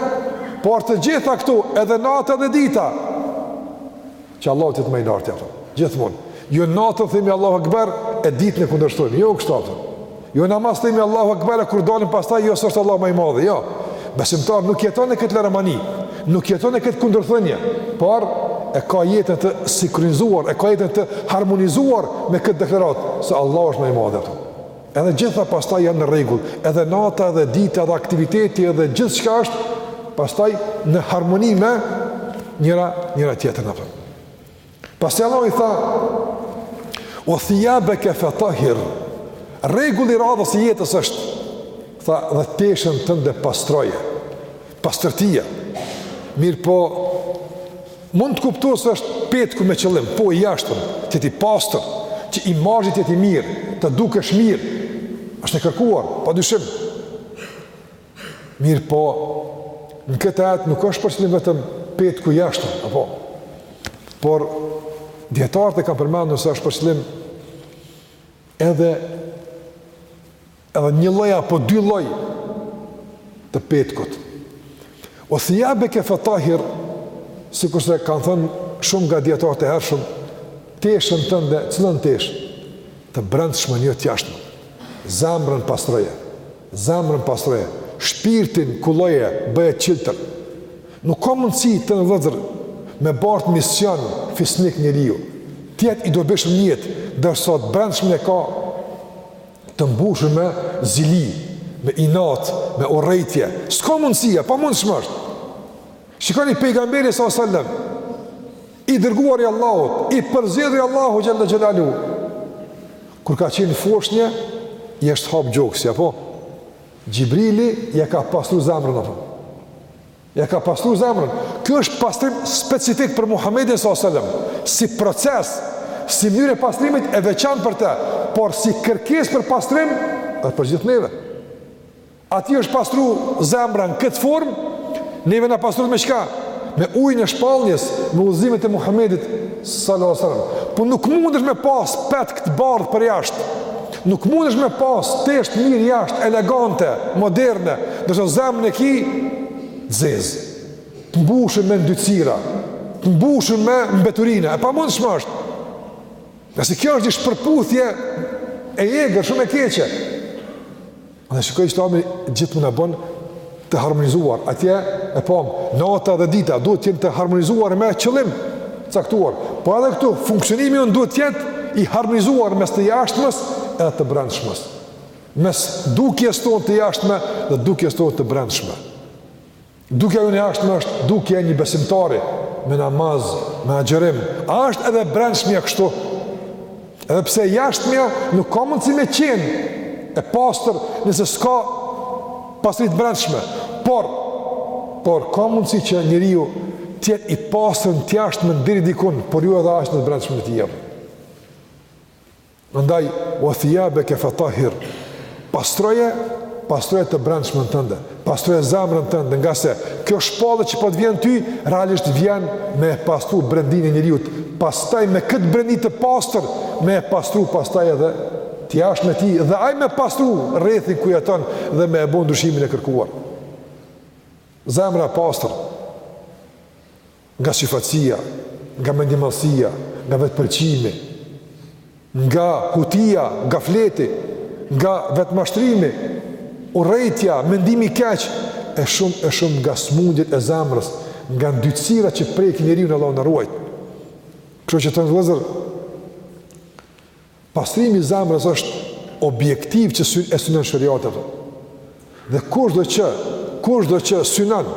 por të gjitha këto edhe nata dhe dita. Që Allahu të jetë më i larti aty. Gjithmonë. Jo natën themi Allahu Ekber e ditën e kundërshtojmë. Jo kështu aty. Jo, n'namaz themi Allahu Akbar e kur dalim pastaj jo s'është Allahu më i madhi, jo. Besimtari nuk jeton në këtë laramani, nuk jeton në këtë kundërthënie, por e ka jetën të sinkronizuar, e ka jetën të harmonizuar me këtë deklaratë, se Allahu është më i madhi apo. Edhe gjitha pastaj janë në rregull, edhe nata, edhe dita, edhe aktiviteti, edhe gjithçka është, pastaj në harmoni me njëra, njëra tjetrën apo. Pastaj Allahu i tha, ue thijabeke fetahir, rregulli i radhës i jetës është, tha dhe teshën tënde pastroje, pastërtia, mirëpo, mund të kuptohet se është petku me qëllim, po i jashtëm, të jetë i pastër, që imazhi të jetë i mirë, të dukesh mirë, është e kërkuar, pa dyshim, Mirëpo, në këtë ajet nuk është për qëllim vetëm petku i jashtëm, apo? Por dijetarët e kanë përmendur se është për qëllim edhe edhe një lloj apo dy lloje të petkut. Ue thijabeke fetahir, sikurse kanë thënë shumë nga dijetarët e hershëm, teshën tënde, cilën teshë? Të brendshmen jo t'jashtmen. Zemrën pastroje. Zemrën pastroje. Shpirtin kulloje, bëje çiltër. Nuk ka mundësi të nderuar vëllezër me bartë mision fisnik njeriu. T'jetë i dobishëm n'jetë, ndërsa të brendshmen e ka të mbushur me zili, me inat, me urrejtje. S'ka mundësi, e pamundshme është. Shikoni pejgamberi sa sallam i dërguar i Allahut, i përzgjedhuri i Allahut xhel-le xhelaluhu. Kur ka qenë foshnje, i është hap gjoksi apo Xhibrili ia ka pastru zemrën apo. Ia ka pastru zemrën. Ky është pastrim specifik për Muhamedin sa sallam, si proces, si mënyrë e pastrimit e veçantë për të, por si kërkesë për pastrim është për gjithë neve. Atij i është pastruar zemra në këtë formë, neve na pastrohet me çka? Me ujin e shpalljes, me udhëzimet e Muhamedit sallallahu alaihi wasallam. Po nuk mundesh me pas petk të bardhë përjashtë. Nuk mundesh me pas teshë t'mirë jashtë, elegante, moderne, ndërsa zemrën e ki zezë. Të mbushur me ndytësira, të mbushur me mbeturina, e pamundshme është. Se kjo është një shpërputhje e egër, shumë e keqe. Dhe shiko islami gjithmonë na bon të harmonizuar. Atje e pamë, nata dhe dita duhet të jenë të harmonizuar me qëllim t'caktuar. Po edhe këtu funksionimi jonë duhet të jetë i harmonizuar mes të jashtmes edhe të brendshmes. Mes dukjes tonë të jashtme dhe dukjes tonë të brendshme. Dukja jonë e jashtme është dukja e një besimtari me namaz, me agjërim. A është edhe e brendshmja kështu? Edhe pse e jashtmja nuk ka mundësi me qenë e pastër nëse s'ka pastërti t'brendshme. Por, por ka mundësi që njeriu të jetë i pastër në t'jashtmen diri dikun, por jo edhe ashtu në t'brendshmen e tij. Prandaj, "Wa thiyabaka fatahhir", pastroje, pastroje të brendshmën tënde, pastroje zemrën tënde, ngase kjo shpallje që po të vjen ty, realisht vjen me e pastru brendinë e njeriut, pastaj me këtë brendi të pastër me e pastru pastaj edhe të jashtmen e tij dhe ai me pastru rrethin ku jeton dhe me e bë ndryshimin e kërkuar. Zemra e pastër. nga syfaqësia, nga mendjemadhësia, nga vetëpëlqimi, nga hutia, nga gafleti, nga vetëmashtrimi, urrejtja, mendimi i keq, e shumë e shumë nga sëmundjet e zemrës, nga ndytësirat që prekin njeriun Allahu na ruajt. Kështu që, vëllezër, Pastrimi i zemrës është objektiv që e synon sheriati. Dhe kushdo që, kushdo që synon,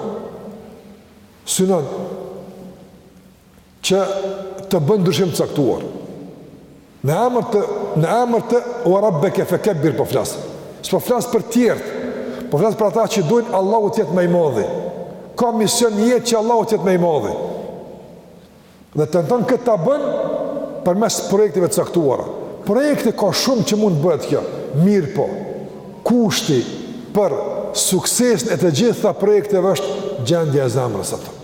synon që të bën ndryshim të caktuar. Në emër të, në emër të, ue rabbeke fekebbir po flas. S'po flas për tjertë, po flas për ata që dojnë Allahu të jetë më i madhi. Ka mision jetë që Allahu të jetë më i madhi. Dhe tenton këtë ta bën përmes projekteve të caktuara. Projekte ka shumë që mund të bëhet kjo. Mirëpo, kushti për suksesin e të gjitha projekteve është gjendja e zemrës atë.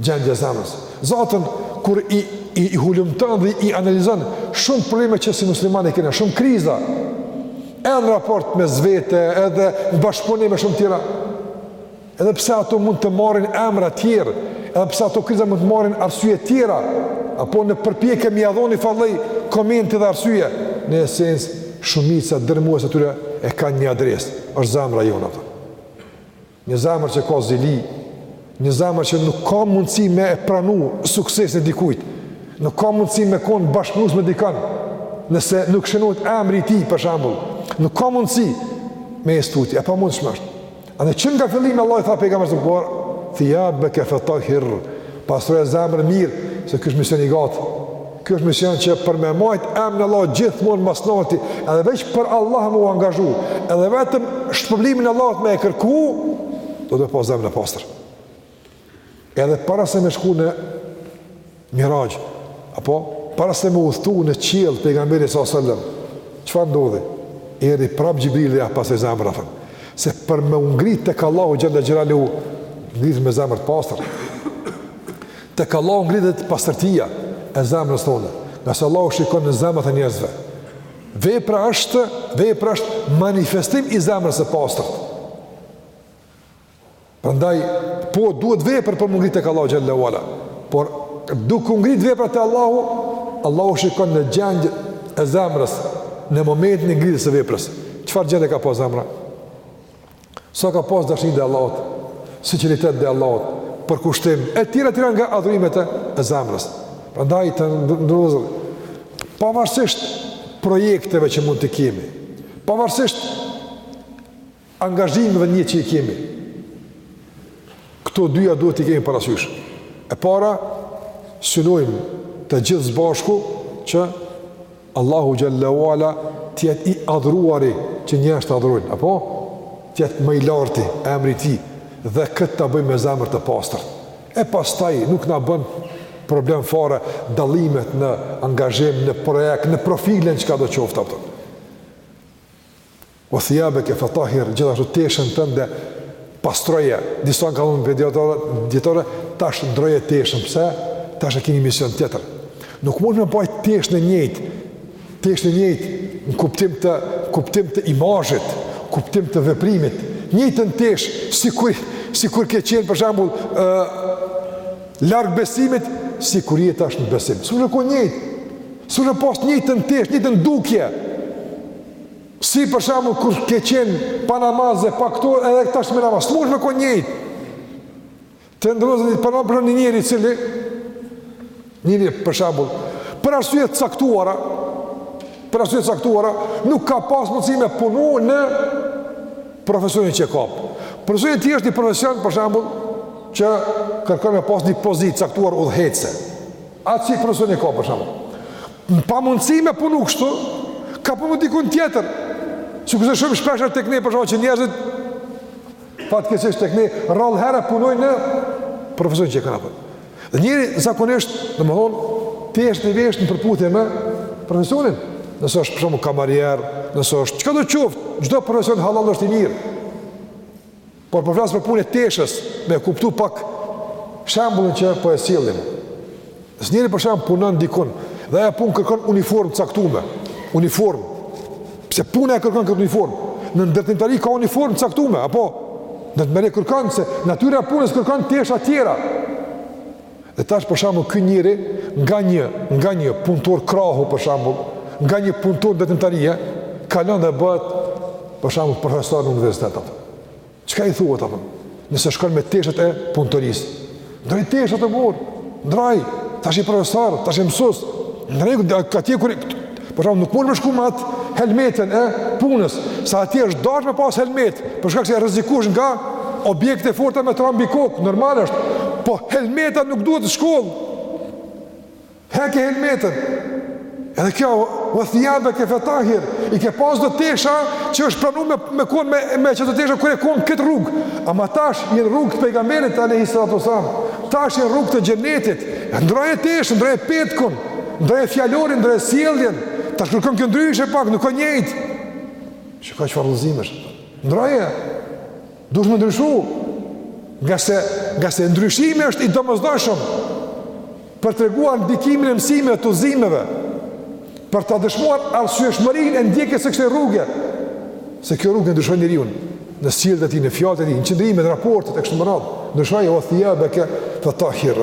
Gjendja e zemrës. Zaten kur i i hulumton dhe i analizon shumë probleme që si muslimanë i kena, shumë kriza. Edhe në raport mes vete, edhe bashkëpunime shumë tjera. Edhe pse ato mund të marrin emra tjerë, edhe pse ato kriza mund të marrin arsye tjera, apo në përpjekje me ja dhon njëfarë lloj komenti dhe arsye, në esencë, shumica dërrmuese e tyre e kanë një adresë, është zemra jonë ato. Një zemër që ka zili, një zemër që nuk ka mundësi me e pranu suksesin e dikujt, nuk ka mundësi me konë bashkëpunus me dikanë, nëse nuk shënohet emri i tij, për shembull, nuk ka mundësi me e stuti, e pamundshme është. Edhe që nga fillimi Allahu i tha pejgamberit të zgjuar, thiabeke fetahhir, pastroje zemrën mirë, se ky është mision i gatë. Ky është mision që për me majt emrin e Allahut gjithmonë ma s'nalti, edhe veç për Allah me u angazhu, edhe vetëm shpërblimin e Allahut me e kërku, duhet me pas zemër të pastër. Edhe para se me shku në Miraxh, apo para se me udhëtu në qiell pejgamberi s.a.s. Çfarë ndodhi? Erdhi prap Xhibrili dhe ia pastroi zemrën, thamë. Se për me u ngrit tek Allahu xhele xhelaluhu, ngrihet me zemër të pastër. Tek Allahu ngritet pastërtia e zemrës tonë. Ngase Allahu shikon në zemrat e njerëzve. Vepra është, vepra është manifestim i zemrës së pastër. Prandaj po duhet vepër për m'u ngrit tek Allahu xhele ue ala. Por duke u ngrit veprat te Allahu, Allahu shikon në gjendjen e zemrës në momentin e ngritjes së veprës. Çfarë gjendje ka pas zemra? Sa ka pas dashni ndaj Allahut, sinqeritet ndaj Allahut, përkushtim, e tjera e tjera nga adhurimet e zemrës. Prandaj të nderuar vëllezër, pavarësisht projekteve që mund t'i kemi, pavarësisht angazhimeve që i kemi. Këto dyja duhet t'i kemi parasysh. E para, synojmë të gjithë s'bashku që Allahu xhele ue ala të jetë i adhuruari që njerëzit ta adhurojnë, apo të jetë më i larti, emri i Tij, dhe këtë ta bëjmë me zemër të pastër. E pastaj nuk na bën problem fare dallimet në angazhim, në projekt, në profilin çkado qoftë, apëtëm. Ue thijabeke fetahhir, gjithashtu teshën tënde pastroje. Disa kanë thënë dijetarë tash ndroje teshën. Pse? Tash e keni mision tjetër. Nuk mund me bajt teshën e njëjtë. Teshën e njëjtë në kuptim të kuptim të imazhit, kuptim të veprimit. Njëjtën tesh sikur sikur ke qenë për shembull ë larg besimit, sikur je tash në besim. S'mush me kon njëjtë. S'mush me pas njëjtën tesh, njëjtën dukje. Si për shembull kur ke qenë pa namaz dhe pa këto edhe tash me namaz, smush me kon njëjt. Të nderuar vëllezër, e dini për një njeri i cili njeri për shembull për arsye të caktuara për arsye të caktuara nuk ka pas mundësi me punu në profesionin që ka. Profesioni i tij është një profesion për shembull që kërkon me pas një pozitë caktuar udhëheqëse. Atë si profesion e ka për shembull. Në pamundësi me punu kështu, ka punu dikun tjetër, sikurse shumë shpeshherë tek ne, për shembull që njerëzit, fatkeqësisht tek ne, rrallë herë punojnë në profesionin që e kanë. Dhe njeri, zakonisht, domethënë, thjesht vishet në përputhje me profesionin, nëse është për shembull kamarier, nëse është, çkado qoftë, çdo profesion hallall është i mirë, Por po flas për punë të teshës, me e kuptu pak shembullin që po e sjellim. Nëse njëri për shembull punon dikun dhe ajo punë kërkon uniformë të caktume, uniformë. Pse puna e kërkon këtë uniformë? Në ndërtimtari ka uniformë të caktume, apo në të merrë kërkon se natyra e punës kërkon tesha të tjera. Dhe tash për shembull ky njeri nga një nga një punëtor krahu për shembull, nga një punëtor ndërtimtarie kalon dhe bëhet për shembull profesor në universitet apo. Çka i thuhet apo? Nëse shkon me teshat e punëtorisë. Ndrroj teshat, burrë. Ndrroj, tash je profesor, tash je mësues. Në rregull, ke atje kur Për shembull, nuk mund me shku me atë helmetën e punës, se atje është dashtë me pas helmetë, për shkak se rrezikohesh nga objektet e forta me të ra mbi kokë, normal është, po helmeta nuk duhet në shkollë, heke helmetën, edhe kjo, ve thijabeke fetahhir, i ke pas do tesha, që është pranu me, me kon me, me qeto tesha, kur je kon në atë rrugë, ama tash je në rrugë të pejgamberit, alejhi salatu ve selam, tash je në rrugë të xhenetit, ndrroje teshën, ndrroje petkun, Ndrroje fjalorin, ndrroje sjelljen, tash kërkon kjo ndryshe pak, nuk ka njëjtë. Që ka çfarë udhëzimesh? Ndrroje, duhesh me ndryshu, ngase, ngase ndryshimi është i domosdoshëm për të treguar ndikimin e mësimeve, të udhëzimeve, për të dëshmuar arsyeshmërinë e ndjekjes së kësaj rruge, se kjo rrugë e ndryshon njeriun, në sjelljet e tij, në fjalët e tij, në qëndrime, në raportet e kështu me radhë, ndryshoje, ve thijabeke fetahhir,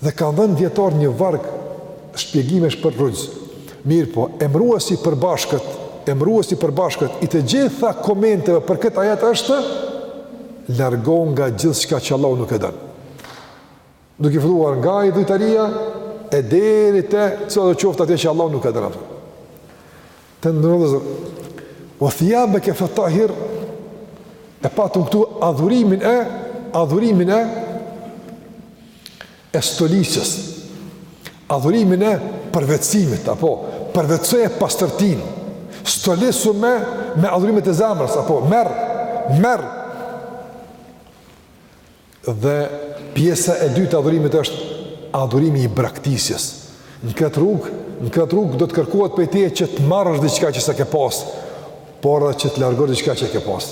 Dhe kanë dhënë dijetarët një varg shpjegimesh për ruxhz. Mirpo emëruesi i përbashkët, emëruesi i përbashkët i të gjitha komenteve për këtë ajet është largohu nga gjithçka që Allahu nuk e don. Duke filluar nga idhujtaria e deri te cilado qoftë atje që Allahu nuk e don atë. Të nderuar vëllezër, ve thijabeke fetahhir e patëm këtu adhurimin e adhurimin e e stolisjes, adhurimin e përvetësimit, apo përvetësoje pastërtinë, stolisu me, me adhurimet e zemrës, apo merre, merre, Dhe pjesa e dytë e adhurimit është adhurimi i braktisjes. Në këtë rrugë, në këtë rrugë do të kërkohet prej teje që të marrësh diçka që s'e ke pas, por edhe që të largosh diçka që e ke pas.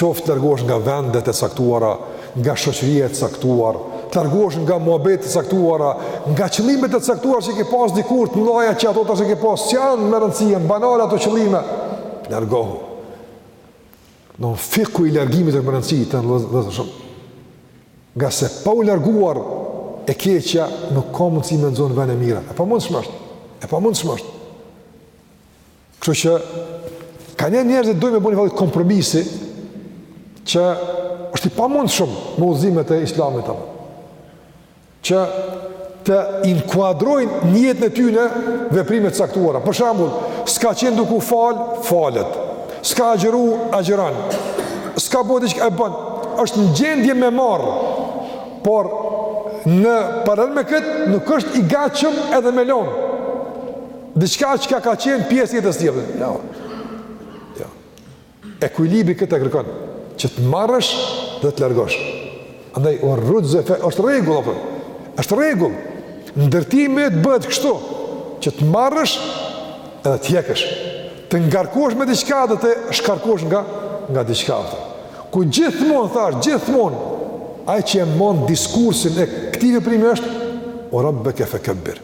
Qoftë të largohesh nga vendet e caktuara, nga shoqëria e caktuar, të largohesh nga muhabetet e caktuara, nga qëllimet e caktuara që ke pas dikur të mëdhaja që ato tash e ke pa s'janë me rëndësi, banale ato qëllime. Largohu. Në fiku i largimit është me rëndësi, të nderuar vllazën, shumë. Ngase pa u larguar e keqja, nuk ka mundësi me nxon ven e mira. E pamundshme është. E pamundshme është. Kështu që, kaniher njerëzit dojnë me bo nifar lloj kompromisi, që është i pamundshëm me udhëzimet e islamit, apo. që të inkuadrojnë në jetën e tyre veprime të caktuara. Për shembull, s'ka qenë duke u fal, falet. S'ka agjëru, agjëron. S'ka bo diçka e bon. Është në gjendje me marr. Por në paralel me kët nuk është i gatshëm edhe me lon. Diçka që ka qenë pjesë e jetës tij, apo. Jo. Jo. Ekuilibri këtë e kërkon, që të marrësh dhe të largosh. Andaj ue rruxhze fe, është rregull apo? Është rregull. Ndërtimi të bëhet kështu, që të marrësh dhe të hjekësh. Të ngarkosh me diçka dhe të shkarkosh nga nga diçka, apo. Ku gjithmonë thash, gjithmonë ai që e mban diskursin e këtij veprimi është ue rabbeke fekebbir.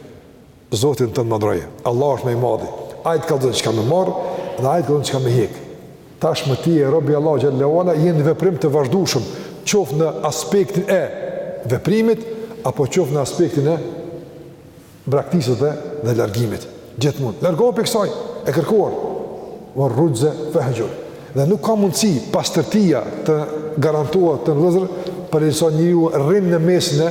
Zotin tënd madhroje. Allahu është më i madhi. Ai të kallëzon çka me marr dhe ai të kallëzon çka me hjek. Tashmë ti o rob i Allahut xhel-le ue ala je në veprim të vazhdueshëm, qoftë në aspektin e veprimit apo qoftë në aspektin e braktisjes dhe dhe largimit. Gjithmonë largohu prej kësaj e kërkuar. Wa rujza fahjur. Dhe nuk ka mundësi pastërtia të garantohet të nderuar vëllazër përderisa njeriu rrin në mesin e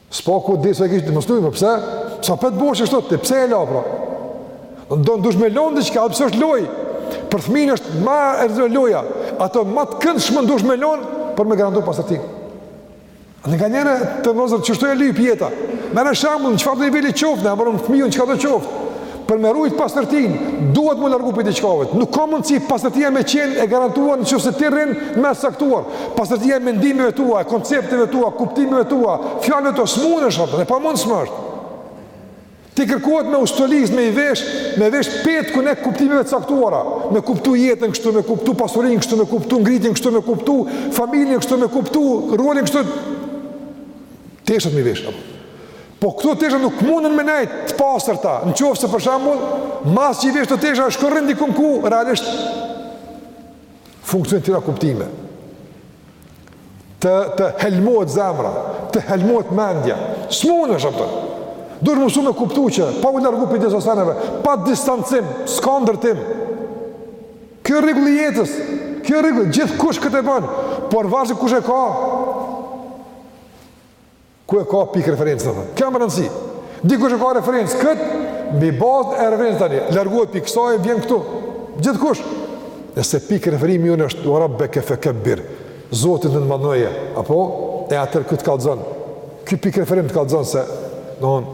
S'po ku di se kish, mos luj mo, pse? Se apet bohesh ashtu ti, pse e la pra? Do duhesh me lon diçka, edhe pse është loj? Për fëmin është më e rëndë loja, ato më të këndshme duhesh me lon për me garantu pastërti. E nganjëherë të nderuar vëllazër, qeshtu e lyp jeta? Merre shembull, në çfarëdo niveli qoftë, ne e morëm fëmijën, çkado qoftë? Për me rujt pastërtinë, duhet me u largu prej diçkave. Nuk ka mundësi pastërtia me qenë e garantuar në qoftë se ti rrin në mes të caktuar. Pastërtia e mendimeve tua, e koncepteve tua, kuptimeve tua, fjalëve tua, s'munesh, apo, e pamundshme është. Ti kërkohet me u stolis, me i vesh, me vesh petkun e kuptimeve të caktuara. Me kuptu jetën kështu, me kuptu pasurinë kështu, me kuptu ngritjen kështu, me kuptu familjen kështu, me kuptu rolin kështu. Teshat me i vesh, apo. Po këto tesha nuk mundën me nejt të pastërta, në qoftë se për shembull, masi që i vesh ato tesha shkon rrin dikun ku, realisht, funksionojnë tjera kuptime. Të, të helmohet zemra, të helmohet mendja, s'munesh, apo. Duhesh me u mësu me kuptu që, pa u largu prej disa seneve, pa distancim, s'ka ndërtim. Kjo rregulli i jetës, kjo rregulli, gjithkush këtë e ban, por varësisht kush e ka, Ku e ka pikë referencë të themi? Kjo me rëndësi. Dikush e ka referencë këtë, mbi bazën e referencës tani, largohet prej kësaj e vjen këtu. Gjithkush. Nëse pikë referimi jonë është, ue rabbeke fe kebbir, Zotin tënd madhnoje, apo, e atëherë kjo të kallëzon. Ky pikë referim të kallëzon se, në hon,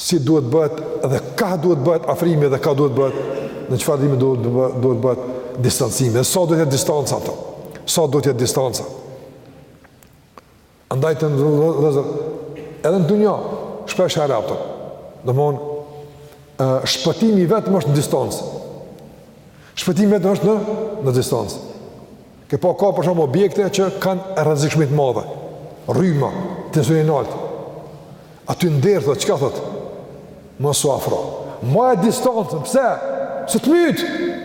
si duhet të bëhet dhe ka duhet të bëhet afrimi dhe ka duhet të bëhet në çfarë dimi duhet të bëhet duhet të bëhet distancimi dhe sa duhet të jetë distanca ato sa duhet të jetë distanca andaj të nderuar vëllezër edhe në dunja shpesh herë a kupton domethon shpëtimi i vetëm është në distancë shpëtimi i vetëm është në në distancë Ke pa ka për shembull objekte që kanë rrezikshmëri të madhe, rryma, tensioni i naltë. Aty ndër, thotë, çka thotë? Mos u afro. Maje distancën, pse? Se të mytë!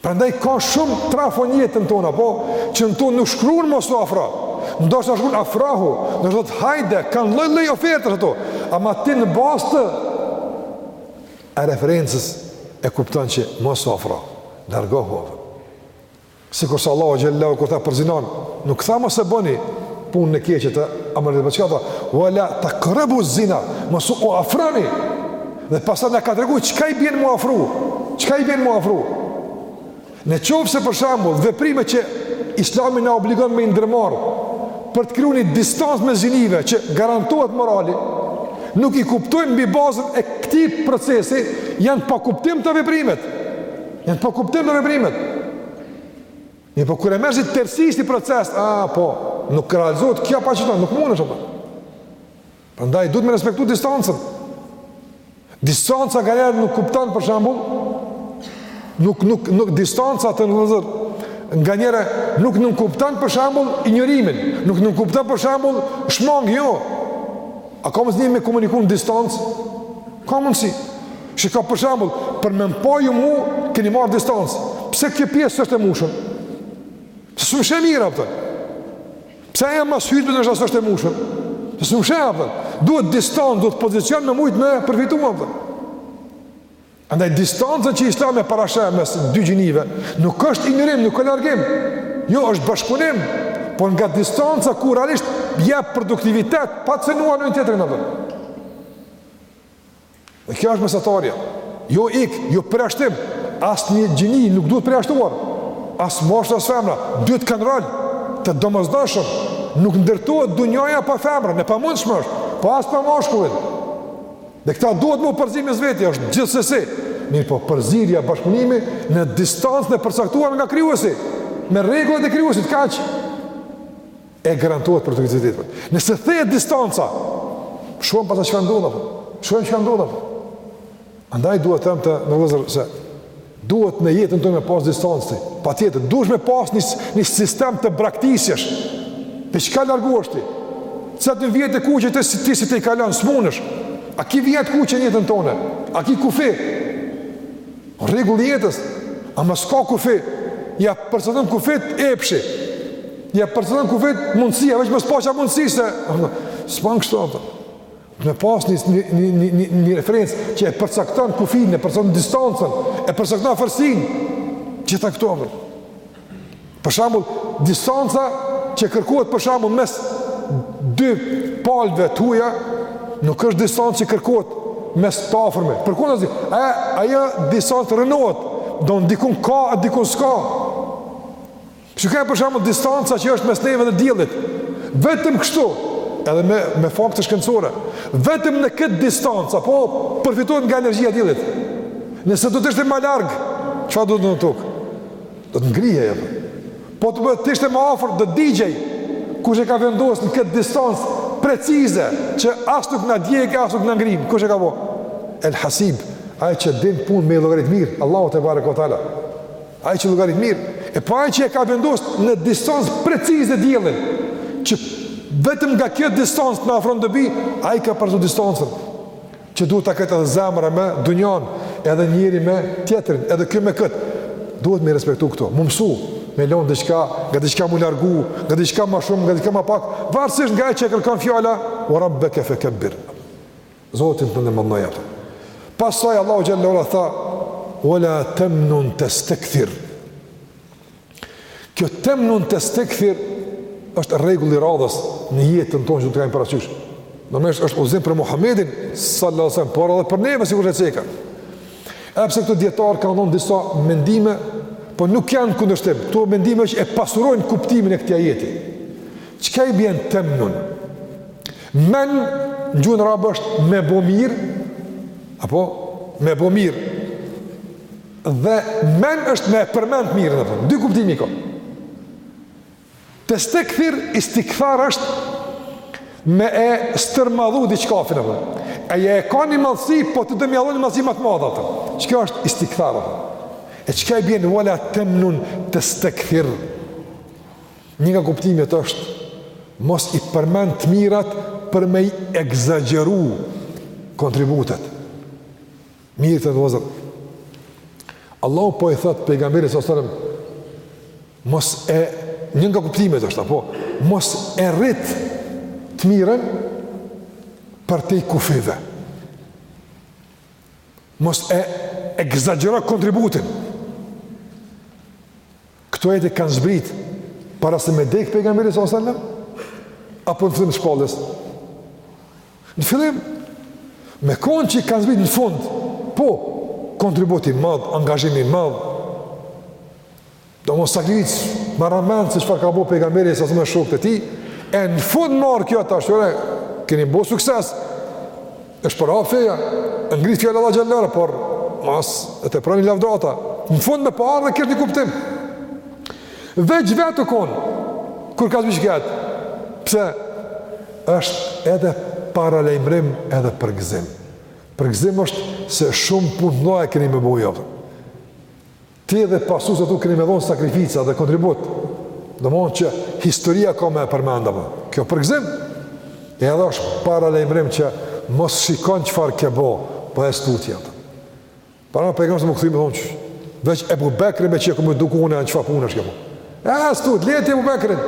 Prandaj ka shumë trafo në jetën tonë, po, që në to nuk shkrun mos u afro. Ndoshta shkrun afrohu, ndoshta thotë hajde, kanë lloj lloj ofertash ato. Ama ti në bazë, e referencës e kupton që mos u afro, largohu, a kupton. Sikurse Allahu xhallahu kur tha për zinanë, nuk tha mos e bëni punën e keqe të amërit të çka tha, wala taqrabu zina, mos u afroni. Dhe pastaj na ka treguar çka i bjen m'u afru, çka i bjen m'u afru. Në qoftë se për shembull, veprimet që islami na obligon me i ndërmarrë, për të kriju një distancë mes gjinive që garantohet morali, nuk i kuptojmë mbi bazën e këtij procesi, janë pa kuptim këto veprimet. Janë pa kuptim këto veprimet. Mirëpo kur e merr si tërësi si proces, a, po, nuk realizohet, kjo pa qeto, nuk mundet, po. Prandaj duhet me respektu distancën. Distanca nganjëherë nuk kupton për shembull, nuk, nuk, nuk, distanca të nderuar vëllezër, nganjëherë nuk nënkupton për shembull injorimin, nuk nënkupton për shembull shmangie, jo. A ka mundësi me komuniku në distancë? Ka mundësi. Çka për shembull, për me më pa ju mu, keni marrë distancë. Pse kjo pjesë është e mushun? Se shumë sheh mirë, a kupton. Pse ajo mas hytbes s'është e mushun? Se s'më sheh, a kupton. Duhet distancë, duhet pozicion me mujtë me përfitu, a kupton. Andaj, distancën që islami e parasheh mes dy gjinive, nuk është injorim, nuk është largim. Jo, është bashkëpunim. Por nga distanca, ku realisht, jep produktivitet, pa cenuar njëri tjetrin, a kupton. Dhe kjo është mesatarja. Jo ik, jo përjashtim. Asnjë gjini nuk duhet përjashtuar. As mashkulli, as femra. Dytë kanë rol të domosdoshëm. Nuk ndërtohet dunjaja pa femrën, e pamundshme është. Po as pa mashkullin. Dhe këta duhet m'u përzi mes veti, është gjithsesi. Mirëpo përzierja bashkëpunimi në distancën e përcaktuar nga krijuesi. Me rregullat e krijuesit, kaq. e garantohet për të këtë ditë. Nëse thehet distanca, shohim pastaj çka ndodh. Shohim çka ndodh. Andaj duhet të them të nderuar vëllezër se duhet në jetën tonë me pas distancë. Patjetër, duhet me pas një një sistem të braktisjesh. Prej çka largohesh ti? Sa të vijat e kuqe të si ti si t'i kalon s'munesh. A ki vijë të kuqe në jetën tonë? A ki kufi? Rregull i jetës, a mos s'ka kufi, ja përcakton kufit epshi. Ja përcakton kufit mundësia, veç mos paça mundësi se s'pan kështu ato. Me pas një një një një një referencë që e përcakton kufin, e përcakton distancën, e përcakton afërsinë. Gjithë këto apo. Për shembull, distanca që kërkohet për shembull mes dy palëve të huaja nuk është distancë që kërkohet mes të afërmve. Përkundazi, e ajo distancë rënohet, don dikun ka e dikun s'ka. Shikoje për shembull distanca që është mes neve dhe diellit. Vetëm kështu, edhe me me fakte shkencore, vetëm në këtë distancë apo përfitohet nga energjia e diellit. Nëse do të ishte më larg, çfarë do të ndodhte? Do të ngrihej apo? Po të bëhet të ishte më afër do digjej kush e ka vendosur në këtë distancë precize që as nuk na djeg as nuk na ngrin. Kush e ka bë? El Hasib, ai që din punë me i llogarit mirë, Allahu tebareke ve teala. Ai që llogarit mirë, e po ai që e ka vendosur në distancë precize diellin që vetëm nga kjo distancë na ofron dobi, ai ka pasur distancën. që duhet ta ketë zemra me dunjan, edhe njëri me tjetrin, edhe ky me kët. Duhet me i respektu këto, mu mësu, me lënë diçka, nga diçka mu largu, nga diçka ma shumë, nga diçka ma pak, varësisht nga ajo që kërkon fjala, "Wa rabbaka fakabbir." Zotin tënd madhnoje atë. Pastaj Allahu xhele ve ala tha, "Wa la tamnun tastakthir." Kjo temnun testekthir është rregulli i radhës në jetën tonë që ta kemi parasysh. Normalisht është udhëzim për Muhamedin sallallahu alajhi wasallam, por edhe për neve sikurse cekëm. Edhe pse këtu dijetarët kanë dhënë disa mendime, po nuk janë kundërshtim. Këto mendime që e pasurojnë kuptimin e këtij ajeti. Çka i bjen temnun? Men në gjuhën arabe është me bë mirë apo me bë mirë. Dhe men është me e përmend të mirën, dhe dy kuptime i ka. Testekthir, istikthar është me e stërmadhu diçkafin, apo. Ajo e ka një madhësi, po ti do me ia lon një madhësi ma të madhe, apo. Kjo është istikthar, apo. E çka i bjen, wa la temnun testekthir. Një nga kuptimet është, mos i përmend të mirat për me i egzagjeru kontributet. Mirë vëllezër. Allahu po i thotë pejgamberit sallallahu alajhi wasallam, mos e një nga kuptimet është, apo, mos e rrit të miren përtej kufive. Mos e ekzagjero kontributin. Këto ajete kanë zbrit para se me dek pejgamberi sallallahu alajhi wasallam apo në fillim të shpalljes? Në fillim. Me kon që kanë zbrit në fund, po kontributi i madh, angazhimi i madh. Do mos sakrificë marramendëse çfarë ka bo pejgamberi me shokët e tij, e në fund me ardh kjo tash, ore keni bo sukses. Është përhapë feja, e ngritë fjala e Allahut xhalla uala, por mos e teproni lavdata. Në fund me pas ardhë kish një kuptim. Veç vetë tu konë, kur ka zbrit ky ajet. Pse? është edhe paralajmërim edhe përgzim. Përgzim është se shumë punë e keni me bo. Ti dhe pasuesit e tu keni me dhon sakrifica dhe kontribut. Domthon që historia ka me e përmend apo. Kjo përgzim. Edhe është paralajmërim që mos shikon çfarë ke bë, po ec tutje. Para pejgamberi më kthim dhon. Veç Ebu Bekri me çka më dukun anë çfarë punë është kjo. Ec tutje, le ti Ebu Bekrin.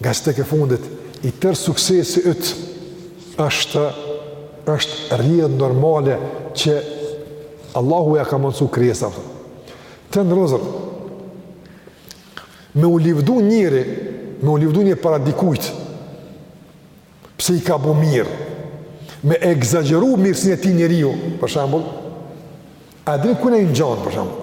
Ngase tek e fundit, i tërë suksesi yt është është rrjedhë normale që Allahu ia ka mundsu krijesa. Të nderuar vëllezër. Me u livdu njeri, me u livdu njeri para dikujt. Pse i ka bu mirë? Me ekzagjeru mirësin e tij njeriu, për shambull. A di kujna i ngjan, për shambull.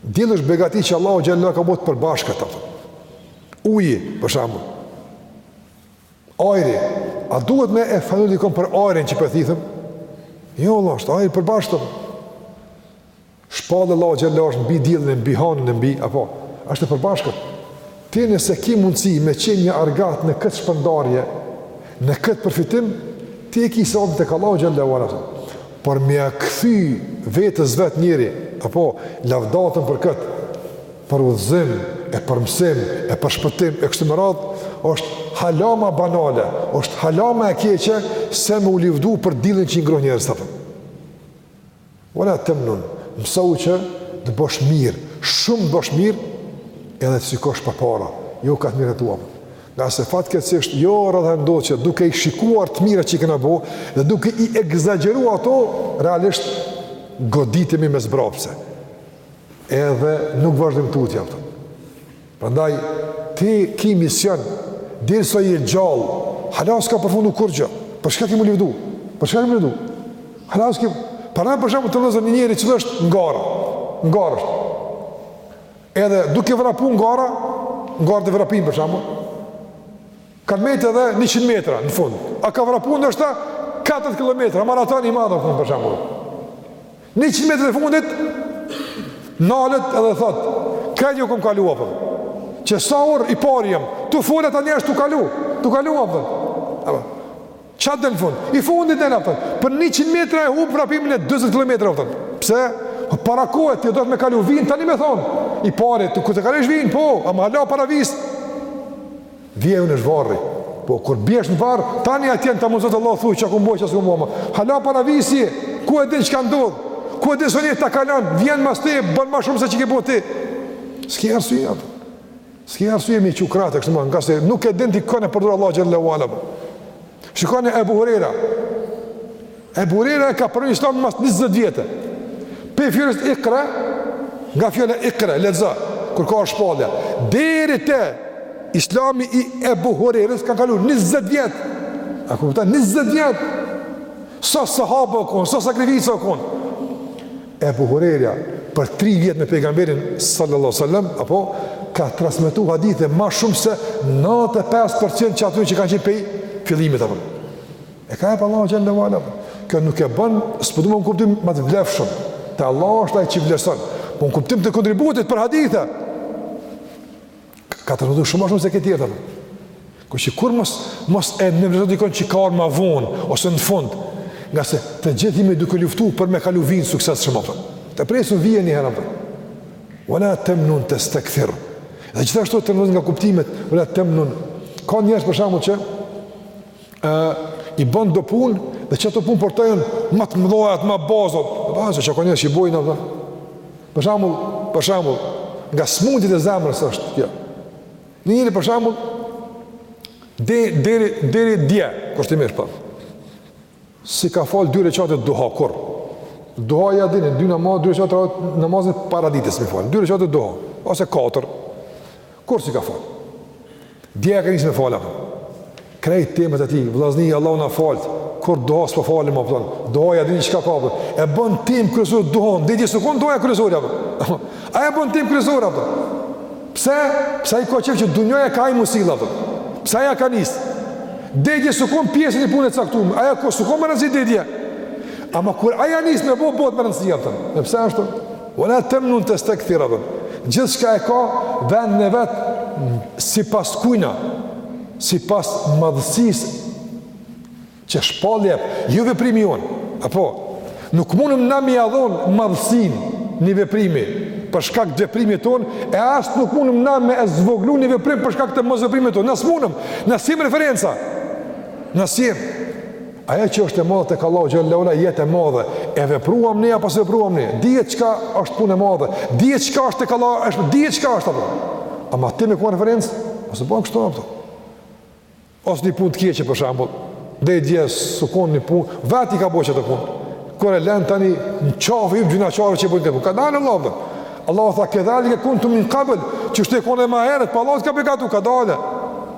Dielli është begati që Allahu xhallahu e ka bërë të përbashkët apo. Uji, për shembull. Ajri, a duhet me e falënderu dikon për ajrin që po e thithim? Jo vallah, është ajri i përbashkët. Shpallja e Allahut xhallahu është mbi diellin e mbi hanën e mbi, apo është e përbashkët. Ti nëse ke mundësi me qenë një argat në këtë shpërndarje, në këtë përfitim, ti e ki sevapin tek Allahu xhalla uala, por me ia kthy vetes vet njeri, apo lavdatën për kët, për udhëzim, e për mësim, e për shpëtim e kështu me radhë, është hala ma banale, është hala ma e keqe se me u livdu për diellin që i ngroh njerëzit apo. Wala temnun, mësohu që të bësh mirë, shumë të bësh mirë, edhe të shikosh përpara, jo kah të mirat e tua apo. Ngase fatkeqësisht, jo rrallëherë ndodh që duke i shikuar të mirat që i kena bo, dhe duke i ekzagjeru ato, realisht, goditemi me zbrapsje. Edhe nuk vazhdim tutje, apo. Prandaj ti ki mision, derisa je gjallë, hala s'ka përfundu kurgjë, për çka ki m'u livdu, për çka ki m'u livdu, hala s'ki, pra për shembull të lozë një njeri që është n'gara, n'gara është, edhe duke vrapu n'gara, n'gara të vrapimit për shembull kanë metë edhe 100 metra në fund, a ka vrapu ndoshta 4 km, maraton i madh në fund për shembull Një qitë metrë e fundit, nalët edhe thot, krejtë ju këmë kalu, apër. Që sa orë i pari jam, tu folet a njerës tu kalu, tu kalu, apër. Apër. Qatë dhe në fund, i fundit dhe në apër. Për një qitë metrë e hubë prapim në 20 km, apër. Pse? Po para kohët, ti do të me kalu vinë, tani me thonë. I pari, të këtë kalesh vinë, po, a më hala para visë. Vija jonë është varri. Po, kur bjesh në varr, tani atje n'ta mundësoftë Allahu thuj, çka kom bo, çka s'kom bo ma. Hala para vijës je, ku e din çka ndodh, ku e din se një ta kalon, vjen mas teje, bën ma shumë se që ki bo ti. S'ki arsye ti. S'ki arsye me i çu krahët kështu ma, ngase nuk e din ti kënd e përdor Allahu xhel-le ue ala. Shikone Ebu Hurera, Ebu Hurera e ka pranu islamin mas 20 vjete. Pej fjalës ikra, nga fjala ikra, lexo, kur ka shpallja. Deri te islami i Ebu Hurerës ka kalu 20 vjet. A kupton 20 vjet? Sa sahabë u konë, sa sakrifica u konë. Ebu Hurera për 3 vjet me pejgamberin sallallahu sallam, apo ka transmetu hadithe ma shumë se 95% e atyre që kanë qenë pej fillimit. A kupton. E ka hap Allahu xhel-le ue ala. Kjo nuk e bën, s'po du n'kuptim më të vlefshëm. Te Allahu është ai që vlerëson. Po në kuptim të kontributit për hadithe. Ka transmetu shumë ma shumë se këta tjerët. Kështu që kurrë mos, mos e nënvlerëso dikon që ka ardh ma vonë, ose në fund, ngase të gjithë jemi duke luftu për me kalu vijën suksesshëm, a kupton. Ta presim vijën një herë, a kupton. Ve la temnun testekthir. Dhe gjithashtu temnun nga kuptimet, ve la temnun. Ka njerëz për shembull që ë i bën do punë dhe qato punë për ta janë më të mëdha, më bazo. Bazo që kanë si bojnë ato. Për shembull, për shembull, nga smundjet e zemrës është kjo. Një njeri për shembull deri deri deri dje, kushtimisht po. S'i ka fal dy rekate duha kurrë. Duhaja, dini, dy namaz, dy rekate namazi paradite me fal. Dy rekate duha ose katër. Kurrë s'i ka fal. Dje ia ka nisë me fal, a kupton? Krejt temat e tij, vllazni, Allahu na faltë, kurrë duha s'po falim a kupton, duhaja dini çka ka, a kupton, e bën temë kryesore duhan, deri dje s'u konë duhaja kryesore, a kupton? Ai e bën temë kryesore, a kupton? Pse? Pse i ka qejf që dunjaja kah ai m'u sill, a kupton? Pse ai ia ka nisë. Deri dje s'u konë pjesë, një punë e caktume, ajo s'u konë me rëndësi deri dje, ama kur ai ia nis me bo, bohet me rëndësi, a kupton? E pse ashtu? Wa la tamnun tastakthir apo. Gjithçka e ka vendin e vet sipas kujna, sipas madhësisë që shpallja jep, jo veprimi jonë, apo, nuk mundëm na me ia dhon madhësin një veprimi, për shkak të veprimit ton, e as nuk mundëm na me e zvoglu një veprim për shkak të mos veprimit ton, na s'mundëm, na s'jem referenca, na s'jem, Ajo që është e madhe tek Allahu xhelle ue ala jet e madhe. E vepruam ne apo s'vepruam ne? Dihet çka është punë e madhe. Dihet çka është tek Allahu, është dihet çka është apo. Ama ti me kon referencë, ose bën kështu apo. Ose një punë të keqe për shembull, deri dje s'u kon një punë, vetë i ka bërë qat punë. Kur e lën tani në qafë i hip gjynahqarit që bën atë punë. Kadal Allahu. Dhe. Allahu tha kedhalike kuntum min qabl, qështu ke kon më herët, pa po Allahu ka begatu, kadal.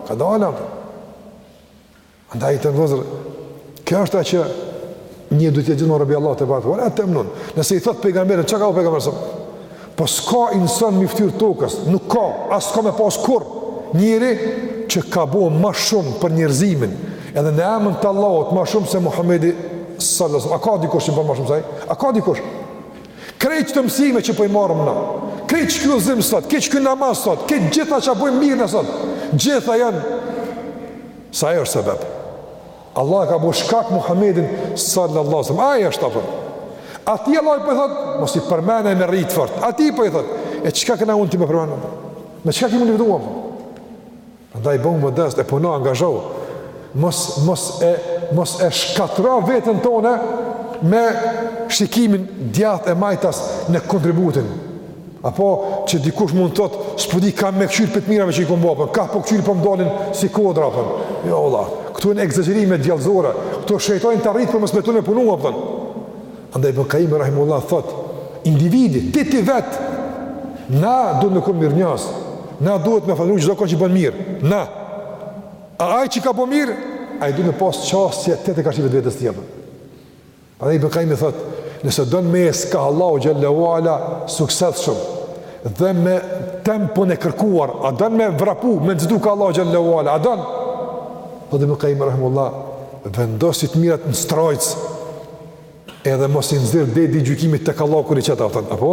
Kadal. Andaj vllezër, kjo është ta që një duhet t'jetë gjithmonë rëbi Allah të barë, wa la tamnun, nëse i thotë pejgamberit, çka o pejgamberin sëmë? Po s'ka insan mi ftyrë tokës, nuk ka, as s'ka me pas kurr, njëri që ka bo ma shumë për njerëzimin, edhe në emën të Allahut ma shumë se Muhammedi sallallahu alaihi wasallam, a ka dikush që bën ma shumë se ai? A ka dikush? Krejt këto mësime që po i marrëm na, krejt qikjo zimë sot, krejt qiky namaz sot, krejt gjithçka bojmë mirë na sot, gjitha janë Se ai është sebep. Allah e ka bo shkak Muhammedin sallallahu alaihi wasallam. Ai është apo? Atij Allahi po i thot, mos i përmend e me rrit fort. Atij po i thot, e çka kena unë ti me përmend? Me çka ki me u lëvdu? Prandaj bonu modest e puno angazhohu. Mos mos e mos e shkatërro veten tonë me shikimin djathtë e majtas në kontributin. Apo që dikush mund të thotë, s'po di kah me këqyr prej të mirave që i kom bo apo, kah po këqyr po më dalin si kodra, a kupton. Jo vallah, këto jon egzagjerime djallëzore, këto shejtoni t'i rrit për mos me t'lon me punu, a kupton. Andaj Ibn Kajmi, Rahimullah, thotë, individi, ti ti vetë, na duhet me kon mirënjohës, na duhet me falënderu çdokon që bën mirë, na. A ai që ka bo mirë, ai duhet me pasë qasje tjetër karshi vetvetes, a kupton. Prandaj Ibn Kajmi thot, nëse don me ec ka Allahu Xhelle ue Ala suksesshëm dhe me tempun e kërkuar, a don me vrapu, me nxitu ka Allahu Xhelle ue Ala, a don? Thot Ibn Kajmi Rahimullah, vendosi t'mirat në strajc edhe mos i nxirr deri n'dit t'gjykimit tek Allahu kur i qet, a kupton, apo?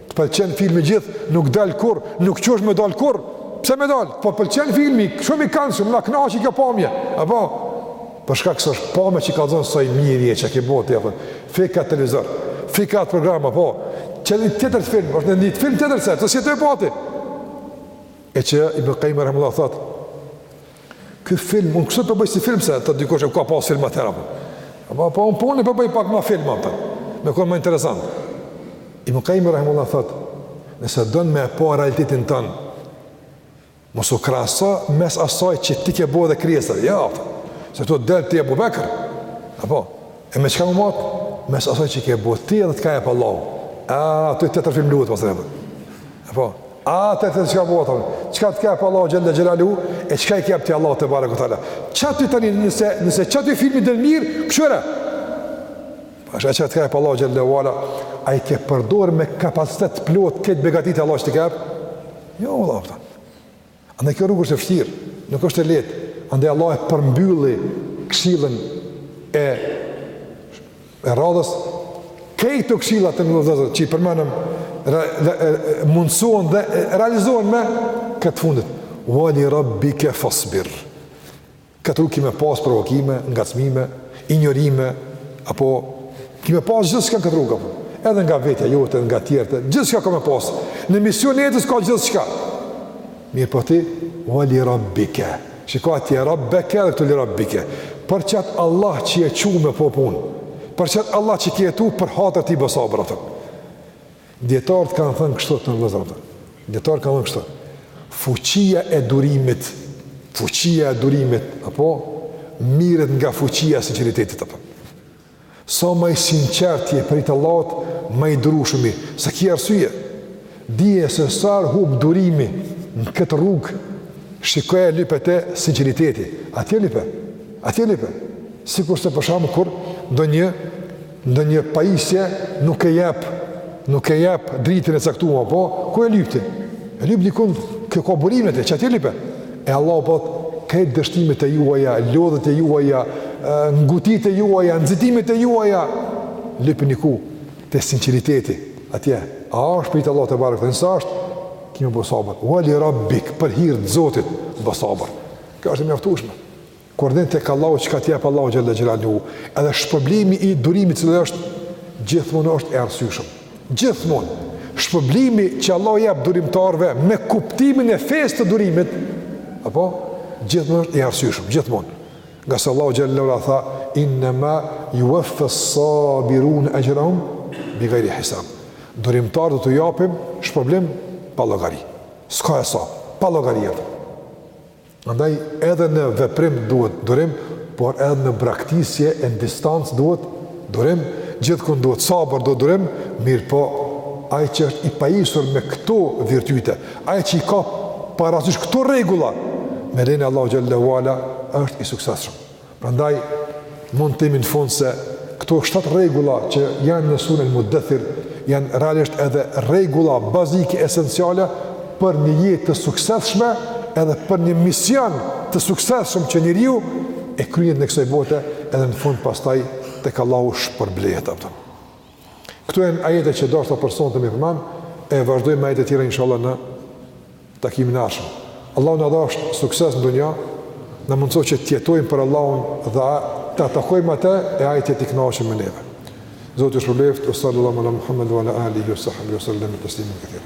Të pëlqen filmi gjithë, nuk dal kurr, nuk kish me dal kurr. Pse me dal? Po pëlqen filmi, shumë i kandshëm na kënaqi kjo pamje. Apo për shkak se është pamje që kallzon sa i mirë je çka ke bo ti apo. Fike televizor, fike atë program apo. Çeli tjetër film, është edhe një film tjetër se të si të pati. E që Ibn Kajmi rahimullah, thotë, Ky film, unë kështu po bëj si film se të dikush e ka pas filma të tjera. Po. Apo po unë punë po bëj pak më film atë. Me kon më interesant. Ibn Kajim rahimehullah thot, nëse don me pa realitetin ton, mos u krahaso mes asaj që ti ke bo dhe krijesa. Jo. Ja, se këtu del ti Abu Bekr. Apo e me çka me mat? Mes asaj që ke bo ti dhe të ka jap Allahu. A, aty të të të film luhet, pasaj e për. Apo, A te te çka bo ti? Çka të ka jap Allahu xhalla xhelalu? E çka i ke jap ti Allahut tebareke teala? Qaty tani nëse nëse qaty filmi del mirë, kshyre. Pa çka çka të ka jap Allahu xhalla wala, a i ke përdor me kapacitet të plot këto begatitë Allahu të ka jap? Jo, vallahi. Andaj kjo rrugë është e vështirë, nuk është e lehtë. Andaj Allahu e përmbylli këshillën e E radhës, krejt këto këshilla të nderuar vëllezër që i përmendëm, mundësohen dhe realizohen me këtë t'fundit. Wa li rabbike fasbir. Këtë rrugë ki me pas provokime, ngacmime, injorime, apo ki me pas gjithçka në këtë rrugë, apo edhe nga vetja jote, nga tjertë, gjithçka ki me pas. Në mision e jetës ka gjithçka. Mirëpo ti, wa li rabbike. Shiko atje, Rabbeke dhe këtu li Rabbike. Për qat Allah që je çu me bo punë. Për qat Allah që ke jetu për hatër tij bo sabër. Dijetarët kanë thënë kështu të nderuar vëllezër. Dijetarët kanë thënë kështu. Fuqia e durimit, fuqia e durimit, apo, merret nga fuqia e sinqeritetit, apo. Sa më i sinqert je për hir t' Allahut, më i durueshëm je. Se ki arsye. Dije se sa herë humb durimi në këtë rrugë, shikoje lype te sinqeriteti. Atje lype. Atje lype. Sikurse për shembull kur ndonjë ndonjë pajisje nuk e jep nuk e jep dritën e caktuar, po ku e lyp ti? E lyp dikund ku ka burimet, qaty lype. E Allahu po thotë, krejt dështimet e juaja, lodhjet e juaja, ngutitë e juaja, nxitimet e juaja, lypni ku? Te sinqeriteti, atje. A është për hir të Allahut tebareke, nëse është, ki me bo sabër. Wa li Rabbik, për hir të Zotit, bo sabër. Kjo është e mjaftueshme. Kur ndin tek Allahu çka të jep Allahu xhalla xhelalu, edhe shpërblimi i durimit cili është gjithmonë është e arsyeshëm. Gjithmonë shpërblimi që Allahu jep durimtarëve me kuptimin e fesë të durimit, apo gjithmonë është i arsyeshëm, gjithmonë. Ngase Allahu xhalla xhelalu tha inna ma yuwaffa as-sabirun ajrahum bighayri hisab. Durimtarët do t'u japim shpërblim pa llogari. S'ka e sa, pa llogari Andaj edhe në veprim duhet durim, por edhe në braktisje e në distancë duhet durim, gjithkund duhet sabër, duhet durim, mirëpo ai që është i pajisur me këto virtyte, ai që i ka parasysh këto rregulla, me lejen e Allahut xhelle ue ala është i suksesshëm. Prandaj mund të themi në fund se këto shtatë rregulla që janë në suren Mudethir janë realisht edhe rregulla bazike esenciale për një jetë të suksesshme edhe për një mision të suksesshëm që njeriu e kryen jetën e kësaj bote edhe në fund pastaj tek Allahu shpërblehet për to. Këto janë ajete që deshta për sonte me përmend e vazhdojmë me ajete tjera inshallah në takimin e ardhshëm. Allahu na dhasht sukses në dunja, na mundëso që të jetojmë për Allahun dhe ta takojmë atë e ai të jetë i knaqun me neve. Zoti ju shpërbleft, ue salallahu ala Muhammedin, ue ala alihi, ue sahbihi, ue selleme, teslimen kethira.